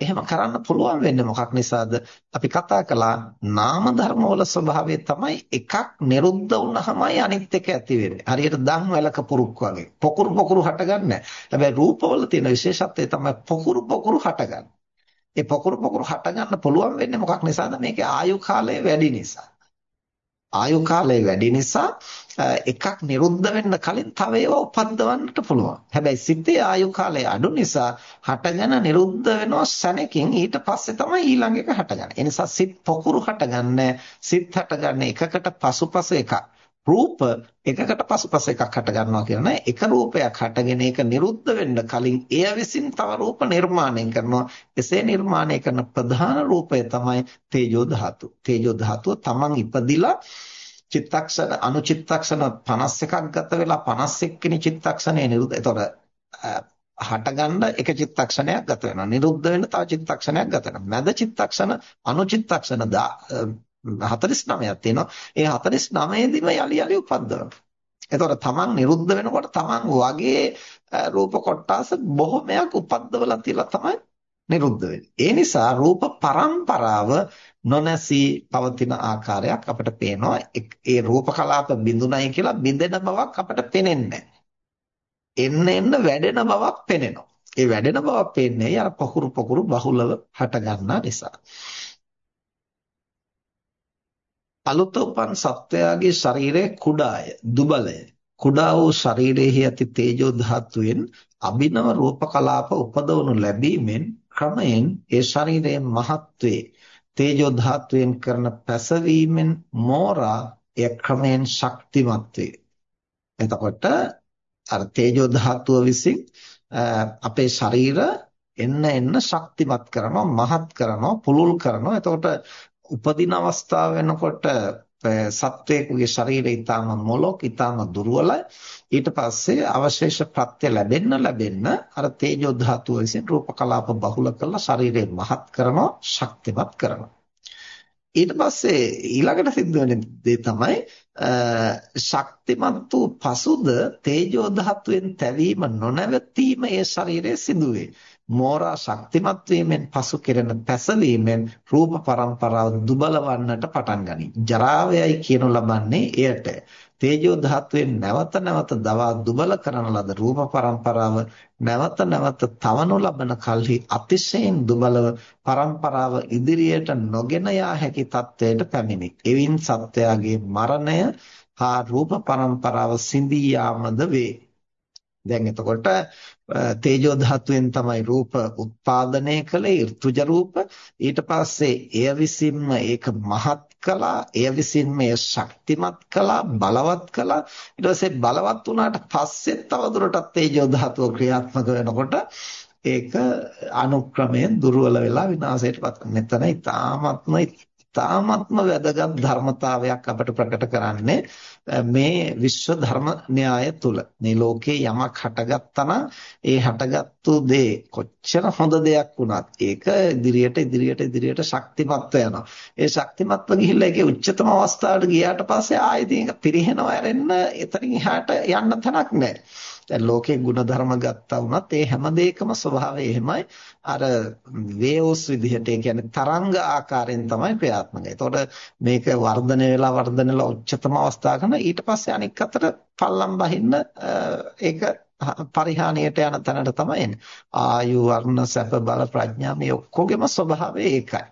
එහෙම කරන්න පුළුවන් වෙන්නේ මොකක් නිසාද? අපි කතා කළා නාම ධර්ම වල ස්වභාවය තමයි එකක් නිරුද්ධ වුණාමයි අනිත් එක ඇති වෙන්නේ. හරියට දන් වැලක පුරුක් වගේ. පොකුරු පොකුරු හටගන්නේ හැබැයි රූපවල තියෙන විශේෂත්වය තමයි පොකුරු පොකුරු හටගන්නේ. ඒ පොකුරු පොකුරු හටගන්න පුළුවන් වෙන්නේ මොකක් නිසාද? මේකේ ආයු කාලය වැඩි නිසා. ආයු කාලය වැඩි නිසා එකක් නිරුද්ධ වෙන්න කලින් තව ඒවා උපද්දවන්නට පුළුවන්. හැබැයි සිතේ ආයු කාලය අඩු නිසා හටගෙන නිරුද්ධ වෙනවා සැනකින් ඊට පස්සේ තමයි ඊළඟ එක හටගන්නේ. ඒ නිසා සිත් පොකුරු හටගන්නේ සිත් හටගන්නේ එකකට පසුපස එකක්. රූප එකකට පසුපස එකක් හට ගන්නවා කියන එක රූපයක් හටගෙන ඒක නිරුද්ධ වෙන්න කලින් එය විසින් තව රූප නිර්මාණය කරනවා එසේ නිර්මාණය කරන ප්‍රධාන රූපය තමයි තේජෝ ධාතු තේජෝ ධාතුව තමන් ඉපදිලා චිත්තක්ෂණ අනුචිත්තක්ෂණ 51ක් ගත වෙලා 51 වෙනි චිත්තක්ෂණය නිරුද්ධ එතකොට හටගන්න එක චිත්තක්ෂණයක් ගත වෙනවා නිරුද්ධ වෙන්න තව චිත්තක්ෂණයක් ගත වෙනවා මැද චිත්තක්ෂණ අනුචිත්තක්ෂණ 49ක් තියෙනවා. ඒ 49 දිම යලි යලි උපද්දවනවා. එතකොට තමන් නිරුද්ධ වෙනකොට තමන් වගේ රූප කොටස් බොහොමයක් උපද්දවලා තියලා තමයි නිරුද්ධ වෙන්නේ. ඒ නිසා රූප පරම්පරාව නොනැසී පවතින ආකාරයක් අපිට පේනවා. ඒ රූප කලාප බිඳුනයි කියලා බිඳෙන බවක් අපිට පේන්නේ එන්න එන්න වැඩෙන බවක් පේනවා. ඒ වැඩෙන බවක් පේන්නේ අර පහුරු පහුරු බහුලව හට ගන්නා නිසා. අලුත උපන් සත්වයාගේ ශරීරය කුඩාය දුබලය කුඩා වූ ශරීරයේ ඇති තේජෝ ධාතුවෙන් අභිනව රූප කලාප උපදවනු ලැබීමෙන් ක්‍රමයෙන් ඒ ශරීරයේ මහත්වේ තේජෝ ධාතුවෙන් කරන පැසවීමෙන් මෝරා එය ක්‍රමයෙන් ශක්තිමත් වේ. එතකොට අර තේජෝ ධාතුව විසින් අපේ ශරීර එන්න එන්න ශක්තිමත් කරනවා මහත් කරනවා පුළුල් කරනවා. එතකොට උපදින අවස්ථාව වෙනකොට සත්වයේ ශරීරය ඊටාම මොලොක් ඊටාම දුර්වලයි. ඊට පස්සේ අවශේෂ ප්‍රත්‍ය ලැබෙන්න ලැබෙන්න අර තේජෝ ධාතුව විසින් රූප කලාප බහුල කරලා ශරීරය මහත් කරනවා ශක්තිමත් කරනවා ඊට පස්සේ ඊළඟට සිද්ධ වෙන දේ තමයි ශක්තිමත් වූ පසුද තේජෝ ධාතුවෙන් තැවීම නොනවතීම ඒ ශරීරයේ සිදුවේ මෝරා ශක්තිමත් වීමෙන් පසු කෙරෙන පැසවීමෙන් රූප පරම්පරාව දුබල වන්නට පටන් ගනී. ජරාවයයි කියනු ලබන්නේ එයට. තේජෝ ධාතුවෙන් නැවත නැවත දවා දුබල කරන ලද රූප පරම්පරාව නැවත නැවත තවනු ලබන කල්හි අතිශයින් දුබලව පරම්පරාව ඉදිරියට නොගෙන යා හැකි තත්ත්වයට පැමිණේ. එවින් සත්‍යයගේ මරණය හා රූප පරම්පරාව සිඳී යාමද වේ. දැන් එතකොට තේජෝ ධාතුවෙන් තමයි රූප උත්පාදනය කළේ ඍතුජ රූප ඊට පස්සේ එය විසින්ම ඒක මහත් කළා එය විසින් මේ ශක්තිමත් කළා බලවත් කළා ඊට පස්සේ බලවත් වුණාට පස්සේ තවදුරටත් තේජෝ ධාතුව ක්‍රියාත්මක වෙනකොට ඒක අනුක්‍රමයෙන් දුර්වල වෙලා විනාශයටපත් වෙනවා. මෙතන ඊ타ත්ම ඊ타ත්ම වැදගත් ධර්මතාවයක් අපට ප්‍රකට කරන්නේ මේ විශ්ව ධර්ම න්‍යාය තුල මේ ලෝකේ යමක් හටගත්තා ඒ හටගත්තු දේ කොච්චර හොඳ දෙයක් වුණත් ඒක ඉදිරියට ඉදිරියට ඉදිරියට ශක්තිමත්ව යනවා. ඒ ශක්තිමත්ව ගිහිල්ලා ඒකේ උච්චතම අවස්ථාවට ගියාට පස්සේ ආයෙත් ඒක පිරිහෙනවා ඇරෙන්න එතනින් එහාට යන්න තැනක් නැහැ. දැන් ලෝකේ ಗುಣධර්ම ගත්තා වුණත් ඒ හැම දෙයකම ස්වභාවය එහෙමයි අර වේව්ස් විදිහට ඒ කියන්නේ තරංග ආකාරයෙන් තමයි ක්‍රියාත්මක. ඒතකොට මේක වර්ධනය වෙලා වර්ධනය වෙලා උච්චතම අවස්ථාවක ඊට පස්සේ අනික් අතට පල්ලම් බහින්න ඒක පරිහානියට යන තැනට තමයි එන්නේ. ආයු වර්ණ සැප බල ප්‍රඥා මේ ඔක්කොගේම ස්වභාවය ඒකයි.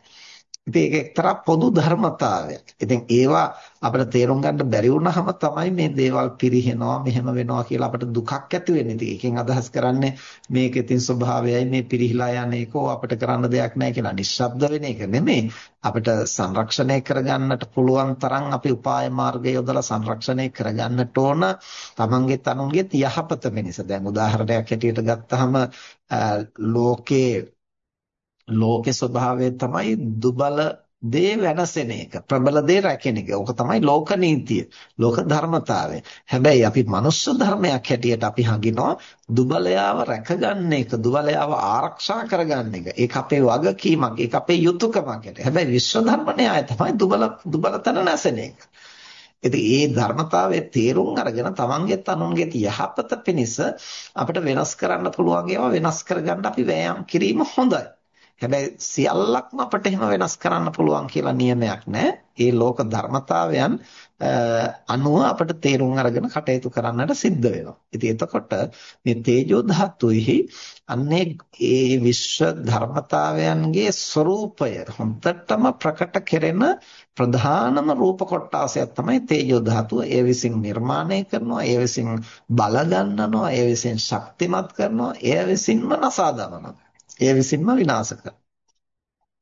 ඉතින් ඒක එක්තරා පොදු ධර්මතාවයක්. ඉතින් ඒවා අපිට තේරුම් ගන්න බැරි වුණාම තමයි මේ දේවල් පිරිහෙනවා මෙහෙම වෙනවා කියලා අපිට දුකක් ඇති වෙන්නේ. ඉතින් ඒකෙන් අදහස් කරන්නේ මේකේ තියෙන ස්වභාවයයි මේ පිරිහිලා යන එකෝ අපිට කරන්න දෙයක් නැහැ කියලා නිශ්ශබ්ද වෙන එක නෙමෙයි. අපිට සංරක්ෂණය කරගන්නට පුළුවන් තරම් අපි උපාය මාර්ගය යොදලා සංරක්ෂණය කරගන්නට ඕන. තමන්ගේ තනුන්ගේ යහපත වෙනස. දැන් උදාහරණයක් හැටියට ගත්තාම ලෝකේ ලෝකේ ස්වභාවය තමයි දුබල දේ වෙනසෙන එක ප්‍රබල දේ රැකෙන එක. ඕක තමයි ලෝක නීතිය. ලෝක ධර්මතාවය. හැබැයි අපි මනුෂ්‍ය ධර්මයක් හැටියට අපි හඟිනවා දුබලයාව රැකගන්න එක, දුබලයාව ආරක්ෂා කරගන්න එක. ඒක අපේ වගකීමක්, ඒක අපේ යුතුයකමක් හැටියට. හැබැයි විශ්ව ධර්ම න්‍යාය තමයි දුබල දුබලතන නැසෙන එක. ඉතින් ඒ ධර්මතාවයේ තේරුම් අරගෙන තමන්ගේ තනුන්ගේ යහපත පිණිස අපිට වෙනස් කරන්න පුළුවන් ඒවා වෙනස් කරගන්න අපි වෑයම් කිරීම හොඳයි. හැබැයි සියල්ලක්ම අපිට එහෙම වෙනස් කරන්න පුළුවන් කියලා නියමයක් නැහැ. ඒ ලෝක ධර්මතාවයන් අනුව අපිට තේරුම් අරගෙන කටයුතු කරන්නට සිද්ධ වෙනවා. ඉතින් එතකොට මේ තේජෝ ධාතුෙහි අන්නේ ඒ විශ්ව ධර්මතාවයන්ගේ ස්වરૂපය හොඳටම ප්‍රකට කෙරෙන ප්‍රධානම රූප කොටාසයක් තමයි තේජෝ ධාතුව. ඒ විසින් නිර්මාණය කරනවා, ඒ විසින් බල ගන්නනවා, ඒ විසින් ශක්තිමත් කරනවා, ඒ විසින්ම නසා දමනවා. ඒ විසින්ම විනාශ කරනවා.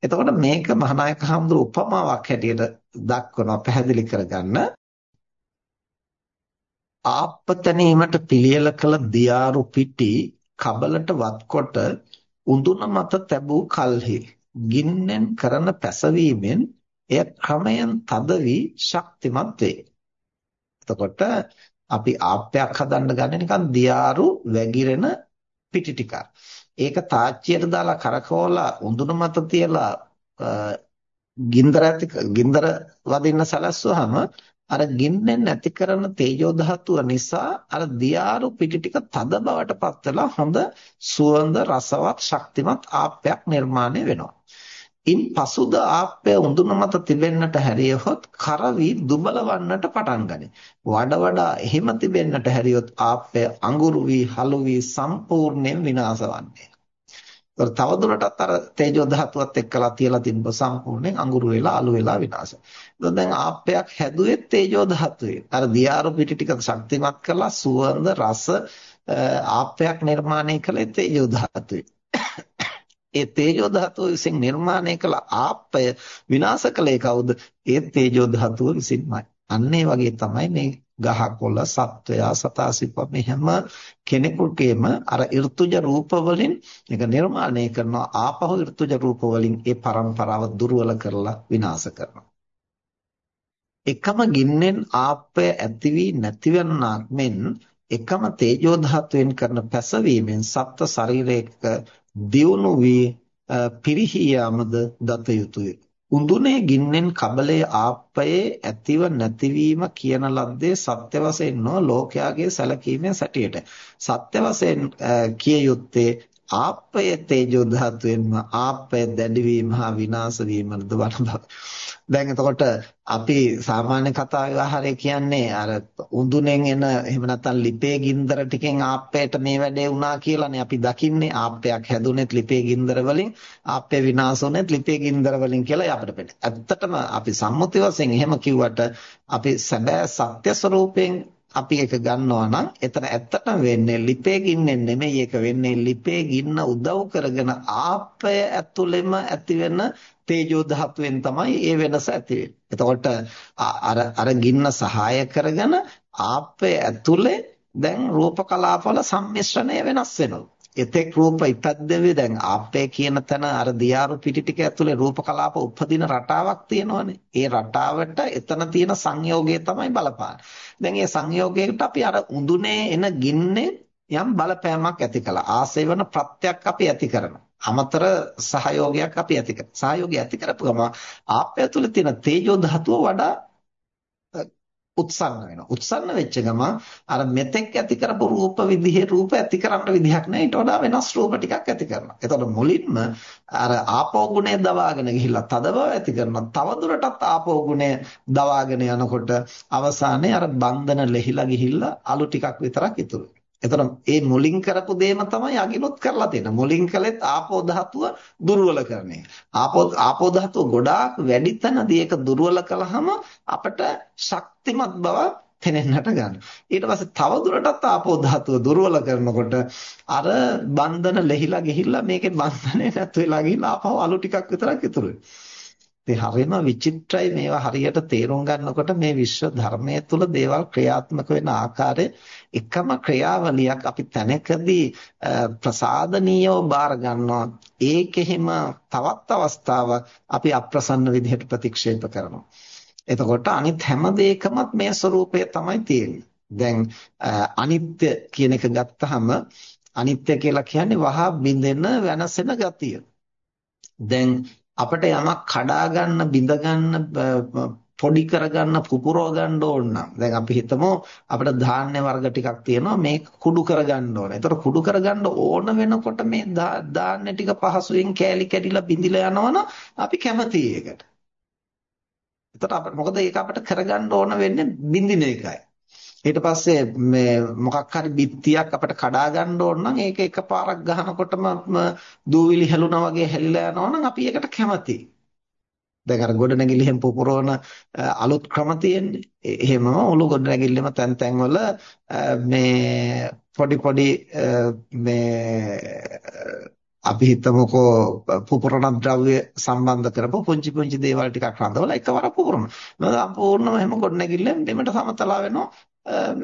එතකොට මේක මහානායක හඳුරු උපමාවක් හැටියට දක්වනවා පැහැදිලි කරගන්න. ආපතනීමට පිළියෙල කළ දියාරු පිටි කබලට වත්කොට උඳුන මත තැබූ කල්හි ගින්නෙන් කරන පැසවීමෙන් එය ක්‍රමයෙන් තද වී ශක්තිමත් වේ. එතකොට අපි ආප්පයක් හදන්න ගන්න නිකන් දියාරු වැగిරෙන පිටි ටිකක්. ඒක තාච්චියට දාලා කරකවලා උඳුන මත තියලා ගින්දර ඇති ගින්දර වදින්න සලස්වහම අර ගින්නෙන් නැති කරන තේජෝ ධාතුව නිසා අර දියාරු පිටි ටික තද බවට පත් වෙලා හොඳ සුවඳ රසවත් ශක්තිමත් ආප්පයක් නිර්මාණය වෙනවා. ඉන් පසුද ආප්පය උඳුන මත තිබෙන්නට හැරියහොත් කරවි දුබල වන්නට පටන් ගනී. වඩ වඩා එහෙම තිබෙන්නට හැරියොත් ආප්පය අඟුරු වී හලු වී සම්පූර්ණයෙන් විනාශ වන්නේ. ඒතර තවදුරටත් අර තේජෝ ධාතුවත් එක්කලා තියලා තිබ්බ සම්පූර්ණයෙන් අඟුරු වෙලා අලු වෙලා විනාශ. ඒතර දැන් ආප්පයක් හැදුවේ තේජෝ ධාතුවේ. අර දියාරු පිටි ටික ශක්තිමත් කරලා සුවඳ රස ආප්පයක් නිර්මාණය කළේ තේජෝ ධාතුවේ. ඒ තේජෝ ධාතුව විසින් නිර්මාණය කළ ආප්පය විනාශ කළේ කවුද? ඒ තේජෝ ධාතුව විසින්මයි. අන්න ඒ වගේ තමයි මේ ගහකොළ සත්වයා සතා සිප්ප මේ හැම කෙනෙකුටම අර ඍතුජ රූප වලින් ඒක නිර්මාණය කරනවා ආපහු ඍතුජ රූප වලින් ඒ પરම්පරාව දුර්වල කරලා විනාශ කරනවා එකම ගින්නෙන් ආප්පය ඇති වී නැතිවන්නාක් මෙන් එකම තේජෝ ධාතුවෙන් කරන පැසවීමෙන් සත්ත්ව ශරීරයක දියුණු වී පිරිහි යාමද දත යුතුය. උඳුනේ ගින්නෙන් කබලයේ ආප්පයේ ඇතිව නැතිවීම කියන ලද්දේ සත්‍ය වශයෙන් නො ලෝකයාගේ සැලකීමේ සැටියට. සත්‍ය වශයෙන් කිය යුත්තේ ආප්පය තේජෝ ධාතුවෙන්ම ආප්පය දැඩිවීම හා විනාශ වීමද වන බව. දැන් එතකොට අපි සාමාන්‍ය කතා ව්‍යවහාරයේ කියන්නේ අර උඳුනෙන් එන එහෙම නැත්නම් ලිපේ ගින්දර ටිකෙන් ආප්පයට මේ වැඩේ වුණා කියලානේ අපි දකින්නේ ආප්පයක් හැදුනෙත් ලිපේ ගින්දර වලින් ආප්පේ විනාශ වුනෙත් ලිපේ ගින්දර වලින් කියලා අපිට පෙන්නේ. ඇත්තටම අපි සම්මුති වශයෙන් එහෙම කිව්වට අපි සැබෑ සත්‍ය ස්වરૂපයෙන් අපි ඒක ගන්නවා නම් එතන ඇත්තටම වෙන්නේ ලිපේ ගින්නෙන් නෙමෙයි ඒක වෙන්නේ ලිපේ ගින්න උදව් කරගෙන ආපය ඇතුළෙම ඇති වෙන තේජෝ ධාතුවෙන් තමයි ඒ වෙනස ඇති වෙන්නේ. එතකොට අර අර ගින්න සහාය කරගෙන ආපය ඇතුළේ දැන් රූප කලාපවල සම්මිශ්‍රණය වෙනස් වෙනවා. එතෙක් රූප ඉපද්දෙවි දැන් ආප්පේ කියන තැන අර දියාරු පිටි ටික ඇතුලේ රූප කලාප උපදින රටාවක් තියෙනවනේ. ඒ රටාවට එතන තියෙන සංයෝගය තමයි බලපාන්නේ. දැන් මේ සංයෝගයට අපි අර උඳුනේ එන ගින්නේ යම් බලපෑමක් ඇති කළා. ආසේවන ප්‍රත්‍යක් අපි ඇති කරනවා. අමතර සහයෝගයක් අපි ඇති කරනවා. සහයෝගය ඇති කරපුවම ආප්පය තුළ තියෙන තේජෝ ධාතුව වඩා උත්සන්න වෙනවා. උත්සන්න වෙච්ච ගම අර මෙතෙක් ඇති කරපු රූප විදිහේ රූප ඇති කරන්න විදිහක් නැහැ. ඊට වඩා වෙනස් රූප ටිකක් ඇති කරනවා. එතකොට මුලින්ම අර ආපෝ ගුණය දවාගෙන ගිහිල්ලා තද බව ඇති කරනවා. තවදුරටත් ආපෝ ගුණය දවාගෙන යනකොට අවසානයේ අර බන්ධන ලෙහිලා ගිහිල්ලා අලු ටිකක් විතරක් ඉතුරු එතන ඒ මුලින් කරපු දේම තමයි අගිනුත් කරලා තියෙන්නේ. මුලින් කළෙත් ආපෝ ධාතුව දුර්වල කරන එක. ආපෝ ආපෝ ධාතුව ගොඩාක් වැඩි තැනදී ඒක දුර්වල කළාම අපිට ශක්තිමත් බව පෙනෙන්නට ගන්නවා. ඊට පස්සේ තව දුරටත් ආපෝ ධාතුව දුර්වල කරනකොට අර බන්ධන ලෙහිලා ගිහිල්ලා මේකේ බන්ධනේ නැතු වෙලා ගිහිල්ලා ආපහු අලු ටිකක් විතරක් ඉතුරු වෙනවා. ඉතින් හරිම විචිත්‍රයි මේවා හරියට තේරුම් ගන්නකොට මේ විශ්ව ධර්මයේ තුල දේවල් ක්‍රියාත්මක වෙන ආකාරය එකම ක්‍රියාවලියක් අපි තැනකදී ප්‍රසාදනීයව බාර ගන්නවා. ඒකෙහිම තවත් අවස්ථාවක් අපි අප්‍රසන්න විදිහට ප්‍රතික්ෂේප කරනවා. එතකොට අනිත් හැම දෙයකමත් මේ ස්වરૂපය තමයි තියෙන්නේ. දැන් අනිත්‍ය කියන එක ගත්තහම අනිත්‍ය කියලා කියන්නේ වහා බිඳෙන වෙනසෙන ගතිය. දැන් අපිට යමක් කඩා ගන්න, බිඳ ගන්න, පොඩි කරගන්න පුපුරව ගන්න ඕන නම් දැන් අපි හිතමු අපිට ධාන්‍ය වර්ග ටිකක් තියෙනවා මේක කුඩු කරගන්න ඕන. ඒතර කුඩු කරගන්න ඕන වෙනකොට මේ ධාන්‍ය ටික පහසුවෙන් කෑලි කැඩිලා බිඳිලා යනවනම් අපි කැමතියි ඒකට. එතකොට අපිට මොකද ඒක අපිට කරගන්න ඕන වෙන්නේ බින්දින එකයි. ඊට පස්සේ මේ මොකක් හරි බිත්තියක් අපිට කඩා ගන්න ඕන නම් ඒක එකපාරක් ගහනකොටම දූවිලි හැලුනා වගේ හැලිලා යනවා නම් අපි ඒකට කැමතියි. දැන් අර ගොඩනැගිල්ලෙන් පුපුරවන අලුත් ක්‍රම තියෙන්නේ. එහෙමම ඔලු ගොඩනැගිල්ලෙම තැන් තැන් වල මේ පොඩි පොඩි මේ අපි හිතමුකෝ පුපුරන ද්‍රව්‍ය සම්බන්ධ කරපු පුංචි පුංචි දේවල් ටිකක් රඳවලා එකවර පුපුරන. මොකද සම්පූර්ණම එහෙම ගොඩනැගිල්ලෙන් දෙමට සමතලා වෙනවා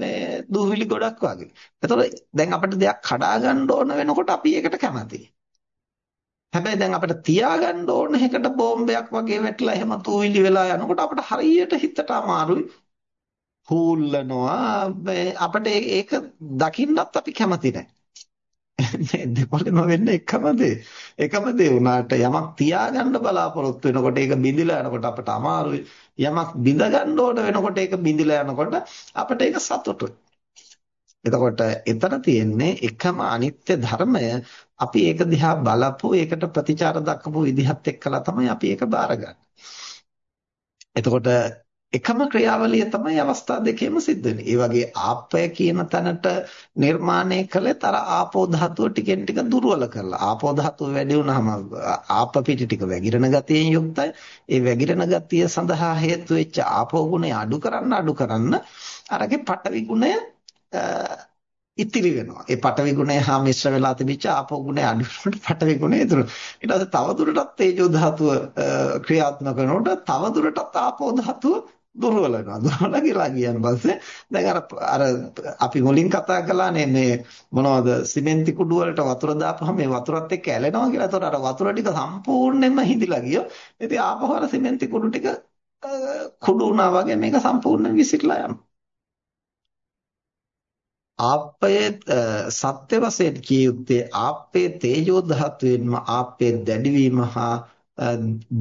මේ දූවිලි ගොඩක් වගේ. එතකොට දැන් අපිට දෙයක් කඩා ගන්න ඕන වෙනකොට අපි ඒකට කැමතියි. හැබැයි දැන් අපිට තියාගන්න ඕන එකකට බෝම්බයක් වගේ වැටලා එහෙම තූවිලි වෙලා යනකොට අපිට හරියට හිතට අමාරුයි. හූල්ලනවා අපිට ඒක දකින්නත් අපි කැමති නැහැ. දෙපළම වෙන්නේ එකම දේ. එකම දේ උනාට යමක් තියාගන්න බලාපොරොත්තු වෙනකොට ඒක බිඳිලා යනකොට අපට අමාරුයි. යමක් බිඳ ගන්න ඕන වෙනකොට ඒක බිඳිලා යනකොට අපිට ඒක සතුටුයි. එතකොට එතන තියෙන්නේ එකම අනිත්‍ය ධර්මය අපි ඒක දිහා බලපු ඒකට ප්‍රතිචාර දක්වපු විදිහත් එක්කලා තමයි අපි ඒක බාරගන්නේ. එතකොට එකම ක්‍රියාවලිය තමයි අවස්ථා දෙකේම සිද්ධ වෙන්නේ. ඒ වගේ ආපය කියන තැනට නිර්මාණය කළේ තර ආපෝ ධාතුව ටිකෙන් ටික දුර්වල කරලා. ආපෝ ධාතුව වැඩි වුණාම ආප පිටි ටික වැగిරෙන ගතියෙන් යුක්තයි. ඒ වැగిරෙන ගතිය සඳහා හේතු වෙච්ච ආපෝ ගුණය අඩු කරන්න අඩු කරන්න අරගේ පටවි ගුණය ඉතිරි වෙනවා. ඒ පඨවි ගුණය හා මිශ්‍ර වෙලා තිබිච්ච ආපෝ ගුණය අඩු වෙනකොට පඨවි ගුණය ඉතුරු. ඊට පස්සේ තව දුරටත් තේජෝ ධාතුව ක්‍රියාත්මක කරනකොට තව දුරටත් ආපෝ ධාතුව දුර්වල වෙනවා. දුර්වල කියලා කියන පස්සේ දැන් අර අර අපි මුලින් කතා කළානේ මේ මොනවද සිමෙන්ති කුඩු වලට වතුර දාපුවම මේ වතුරත් එක්ක ඇලෙනවා කියලා. ඒතකොට අර වතුර ටික සම්පූර්ණයෙන්ම හිඳිලා ගියෝ. ඉතින් ආපහු අර සිමෙන්ති කුඩු ටික කුඩු වුණා වගේ මේක සම්පූර්ණයෙන් විසිරලා යනවා. ආප්පයේ සත්‍ය වශයෙන් කිය යුත්තේ ආප්පේ තේජෝ ධාතුවෙන්ම ආප්පේ දැඩිවීම හා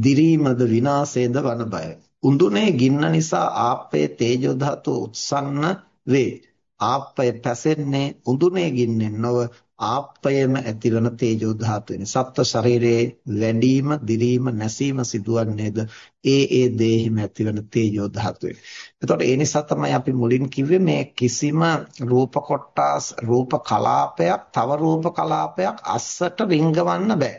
දිරීමද විනාශයද වන බය. උඳුනේ ගින්න නිසා ආප්පේ තේජෝ ධාතුව උත්සන්න වේ. ආප්පය පැසෙන්නේ උඳුනේ ගින්නෙන් නොව ආප්පයම ඇතිවන තේජෝ ධාතුවෙනි. සත්ත්ව ශරීරයේ වැඩිම, දිරීම, නැසීම සිදුවන්නේද ඒ ඒ දේහිම ඇතිවන තේජෝ ධාතුවෙනි. එතකොට ඒ නිසා තමයි අපි මුලින් කිව්වේ මේ කිසිම රූප කොටස්, රූප කලාපයක්, තව රූප කලාපයක් අස්සට රිංගවන්න බෑ.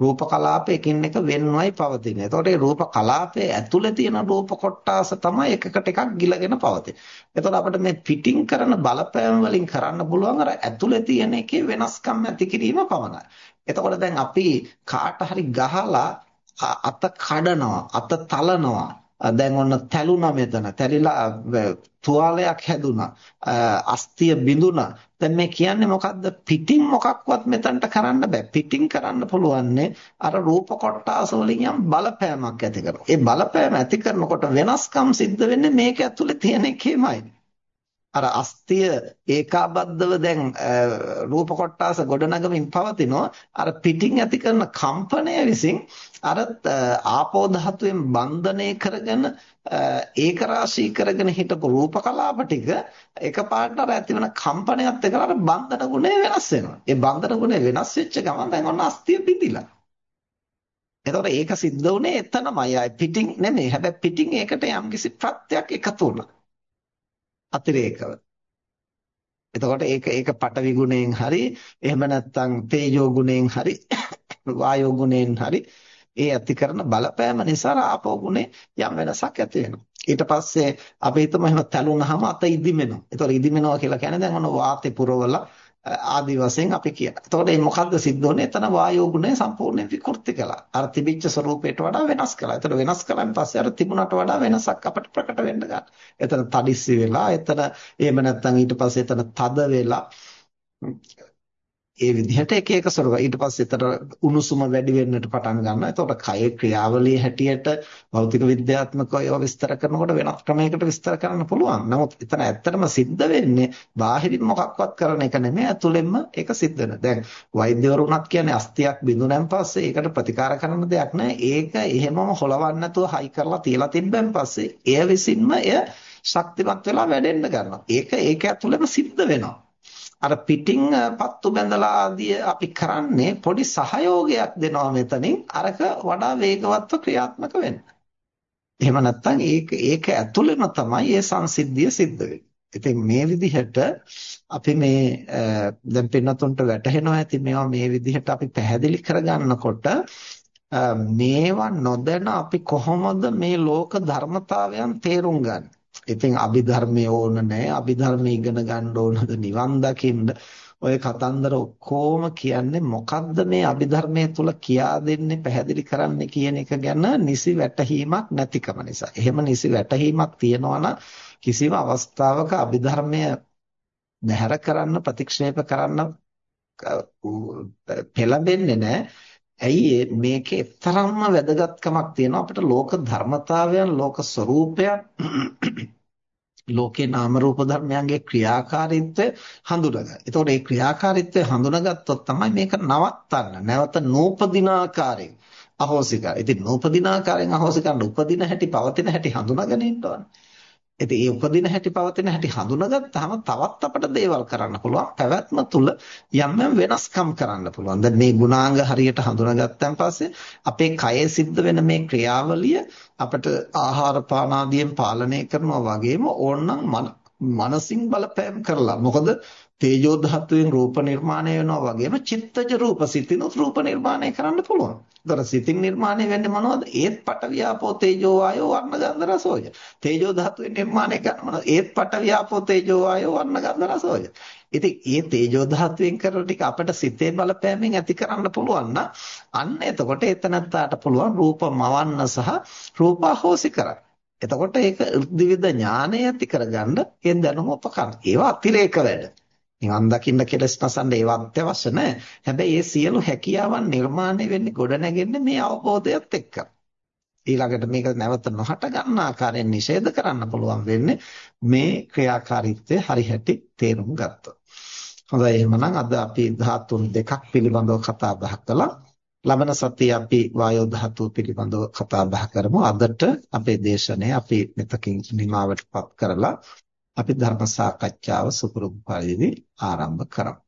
රූප කලාපයකින් එක වෙන්වයි පවතින. එතකොට මේ රූප කලාපයේ ඇතුලේ තියෙන රූප කොටාස තමයි එකකට එකක් ගිලගෙන පවතින. එතකොට අපිට මේ පිටින් කරන බලපෑම් වලින් කරන්න පුළුවන් අර ඇතුලේ තියෙන එකේ වෙනස්කම් ඇති කිරීම පමණයි. එතකොට දැන් අපි කාට හරි ගහලා අත කඩනවා, අත තලනවා දැන් ඔන්න තැලුණා මෙතන. තැලිලා තුවාලයක් හැදුනා අස්තිය බිඳුණා. දැන් මේ කියන්නේ මොකද්ද? පිටින් මොකක්වත් මෙතනට කරන්න බෑ. පිටින් කරන්න පුළුවන්නේ අර රූප කොටාස වලින් යම් බලපෑමක් ඇති කරනවා. ඒ බලපෑම ඇති කරනකොට වෙනස්කම් සිද්ධ වෙන්නේ මේක ඇතුලේ තියෙන එකේමයි. අර අස්තිය ඒකාබද්ධව දැන් රූප කොටාස ගොඩනගමින් පවතිනවා අර පිටින් ඇති කරන කම්පනය විසින් අර ආපෝ ධාතුවෙන් බන්ධනය කරගෙන ඒක රාශී කරගෙන හිටපු රූප කලාප ටික එකපාරට අර ඇතිවන කම්පනයත් එක්ක අර බන්ධන ගුණය වෙනස් වෙනවා. ඒ බන්ධන ගුණය වෙනස් වෙච්ච ගමන් දැන් ඔන්න අස්තිය පිටිලා. එතකොට ඒක සිද්ධ වුණේ එතනමයි. පිටින් නෙමෙයි. හැබැයි පිටින් ඒකට යම්කිසි ප්‍රත්‍යක් එකතු වුණා. අතිරේකව. එතකොට ඒක ඒක පටවි ගුණයෙන් හරි එහෙම නැත්නම් තේජෝ ගුණයෙන් හරි වායෝ ගුණයෙන් හරි ඒ ඇති කරන බලපෑම නිසා ආපෝ ගුණේ යම් වෙනසක් ඇති වෙනවා. ඊට පස්සේ අපි හිතමු එහෙම තැළුනහම අත ඉදිමෙනවා. ඒතකොට ඉදිමෙනවා කියලා කියන්නේ දැන් ඔන්න වාතේ පුරවලා ආදි වශයෙන් අපි කියන. එතකොට මේ මොකද්ද සිද්ධ වෙන්නේ? එතන වායෝ ගුණය සම්පූර්ණයෙන් විකෘති කළා. අර තිබිච්ච ස්වરૂපයට වඩා වෙනස් කළා. එතකොට වෙනස් කළාන් පස්සේ අර තිබුණට වඩා වෙනසක් අපිට ප්‍රකට වෙන්න ගන්නවා. එතන තඩිස්සි වෙලා, එතන එහෙම නැත්නම් ඊට පස්සේ එතන තද වෙලා ඒ විදිහට එක එක ස්වරූප ඊට පස්සේ එතන උණුසුම වැඩි වෙන්නට පටන් ගන්නවා. එතකොට කයේ ක්‍රියාවලිය හැටියට භෞතික විද්‍යාත්මකව ඒවා විස්තර කරනකොට වෙනස් ක්‍රමයකට විස්තර කරන්න පුළුවන්. නමුත් එතන ඇත්තටම සිද්ධ වෙන්නේ බාහිරින් මොකක්වත් කරන එක නෙමෙයි ඇතුළෙන්ම ඒක සිද්ධ වෙන. දැන් වෛද්‍යවරු උනත් කියන්නේ අස්තියක් බිඳුනන් පස්සේ ඒකට ප්‍රතිකාර කරන්න දෙයක් නැහැ. ඒක එහෙමම හොලවන්න නැතුව හයි කරලා තියලා තිබ්බන් පස්සේ එය විසින්ම එය ශක්තිමත් වෙලා වැඩෙන්න ගන්නවා. ඒක ඒක ඇතුළෙම සිද්ධ වෙනවා. අර පිටින් පත්තු බැඳලා ආදී අපි කරන්නේ පොඩි සහයෝගයක් දෙනවා මෙතනින් අරක වඩා වේගවත්ව ක්‍රියාත්මක වෙන්න. එහෙම නැත්නම් ඒක ඒක ඇතුළෙම තමයි මේ සංසිද්ධිය සිද්ධ වෙන්නේ. ඉතින් මේ විදිහට අපි මේ දැන් පින්නතුන්ට වැටහෙනවා ඇති මේවා මේ විදිහට අපි පැහැදිලි කරගන්නකොට මේවා නොදැන අපි කොහොමද මේ ලෝක ධර්මතාවයන් තේරුම් ගන්නේ? ඉතින් අභිධර්මයේ ඕන නැහැ. අභිධර්මයේ ඉගෙන ගන්න ඕනද නිවන් දකින්න. ඔය කතන්දර ඔක්කොම කියන්නේ මොකද්ද මේ අභිධර්මයේ තුල කියා දෙන්නේ පැහැදිලි කරන්නේ කියන එක ගැන නිසි වැටහීමක් නැතිකම නිසා. එහෙම නිසි වැටහීමක් තියනවා කිසිම අවස්ථාවක අභිධර්මය බැහැර කරන්න ප්‍රතික්ෂේප කරන්න පෙළඹෙන්නේ නැහැ. ඇයි මේකේ තරම්ම වැදගත්කමක් තියෙනවා අපිට ලෝක ධර්මතාවයන් ලෝක ස්වરૂපයන් ලෝකේ නාම රූප ධර්මයන්ගේ ක්‍රියාකාරීත්වය හඳුනගන්න. එතකොට මේ ක්‍රියාකාරීත්වය හඳුනගත්තොත් තමයි මේක නවත්තන්න. නැවත නූපදින ආකාරයෙන් අහෝසි කරා. ඉතින් නූපදින ආකාරයෙන් අහෝසි කරන්න උපදින හැටි පවතින හැටි හඳුනාගෙන ඉන්න ඕනේ. ඉතින් ඒ උපදින හැටි පවතින හැටි හඳුනාගත්තාම තවත් අපට දේවල් කරන්න පුළුවන්. පැවැත්ම තුල යම් යම් වෙනස්කම් කරන්න පුළුවන්. දැන් මේ ගුණාංග හරියට හඳුනාගත්තන් පස්සේ අපේ කයේ සිද්ධ වෙන මේ ක්‍රියාවලිය අපට ආහාර පාන ආදියෙන් පාලනය කරනවා වගේම ඕනනම් මනසින් බලපෑම් කරලා. මොකද තේජෝ ධාතුවෙන් රූප නිර්මාණය වෙනවා වගේම චිත්තජ රූප සිතිනුත් රූප නිර්මාණය කරන්න පුළුවන්. ඒතර සිතින් නිර්මාණය වෙන්නේ මොනවද? ඒත් පට වියාපෝ තේජෝ වායෝ වර්ණ ගන්ධ රසෝය. තේජෝ ධාතුවෙන් නිර්මාණය කරන මොනවද? ඒත් පට වියාපෝ තේජෝ වායෝ වර්ණ ගන්ධ රසෝය. ඉතින් මේ තේජෝ ධාතුවෙන් කරන ටික අපිට සිතේ බලපෑමෙන් ඇති කරන්න පුළුවන් නම් අන්න එතකොට එතනත්තාට පුළුවන් රූප මවන්න සහ රූපාහෝසි කරන්න. එතකොට ඒක ඍද්ධිවිද ඥානය ඇති කරගන්න ඒ දැනුම උපකරණ. ඒවා අතිරේක වැඩ. නිවන් දකින්න කෙලස් නසන්න ඒවා අත්‍යවශ්‍ය නැහැ. හැබැයි මේ සියලු හැකියාවන් නිර්මාණය වෙන්නේ ගොඩ නැගෙන්නේ මේ අවබෝධයත් එක්ක. ඊළඟට මේක නැවත නොහට ගන්න ආකාරයෙන් නිෂේධ කරන්න පුළුවන් වෙන්නේ මේ ක්‍රියාකාරීත්වය හරිහැටි තේරුම් ගත්තොත්. හොඳයි එහෙමනම් අද අපි ධාතුන් දෙකක් පිළිබඳව කතා බහ කළා. ලබන සතියේ අපි වායෝ ධාතුව පිළිබඳව කතා බහ කරමු. අදට අපේ දේශනය අපි මෙතකින් නිමාවටපත් කරලා අපි ධර්ම සාකච්ඡාව සුපුරුදු පරිදි ආරම්භ කරමු.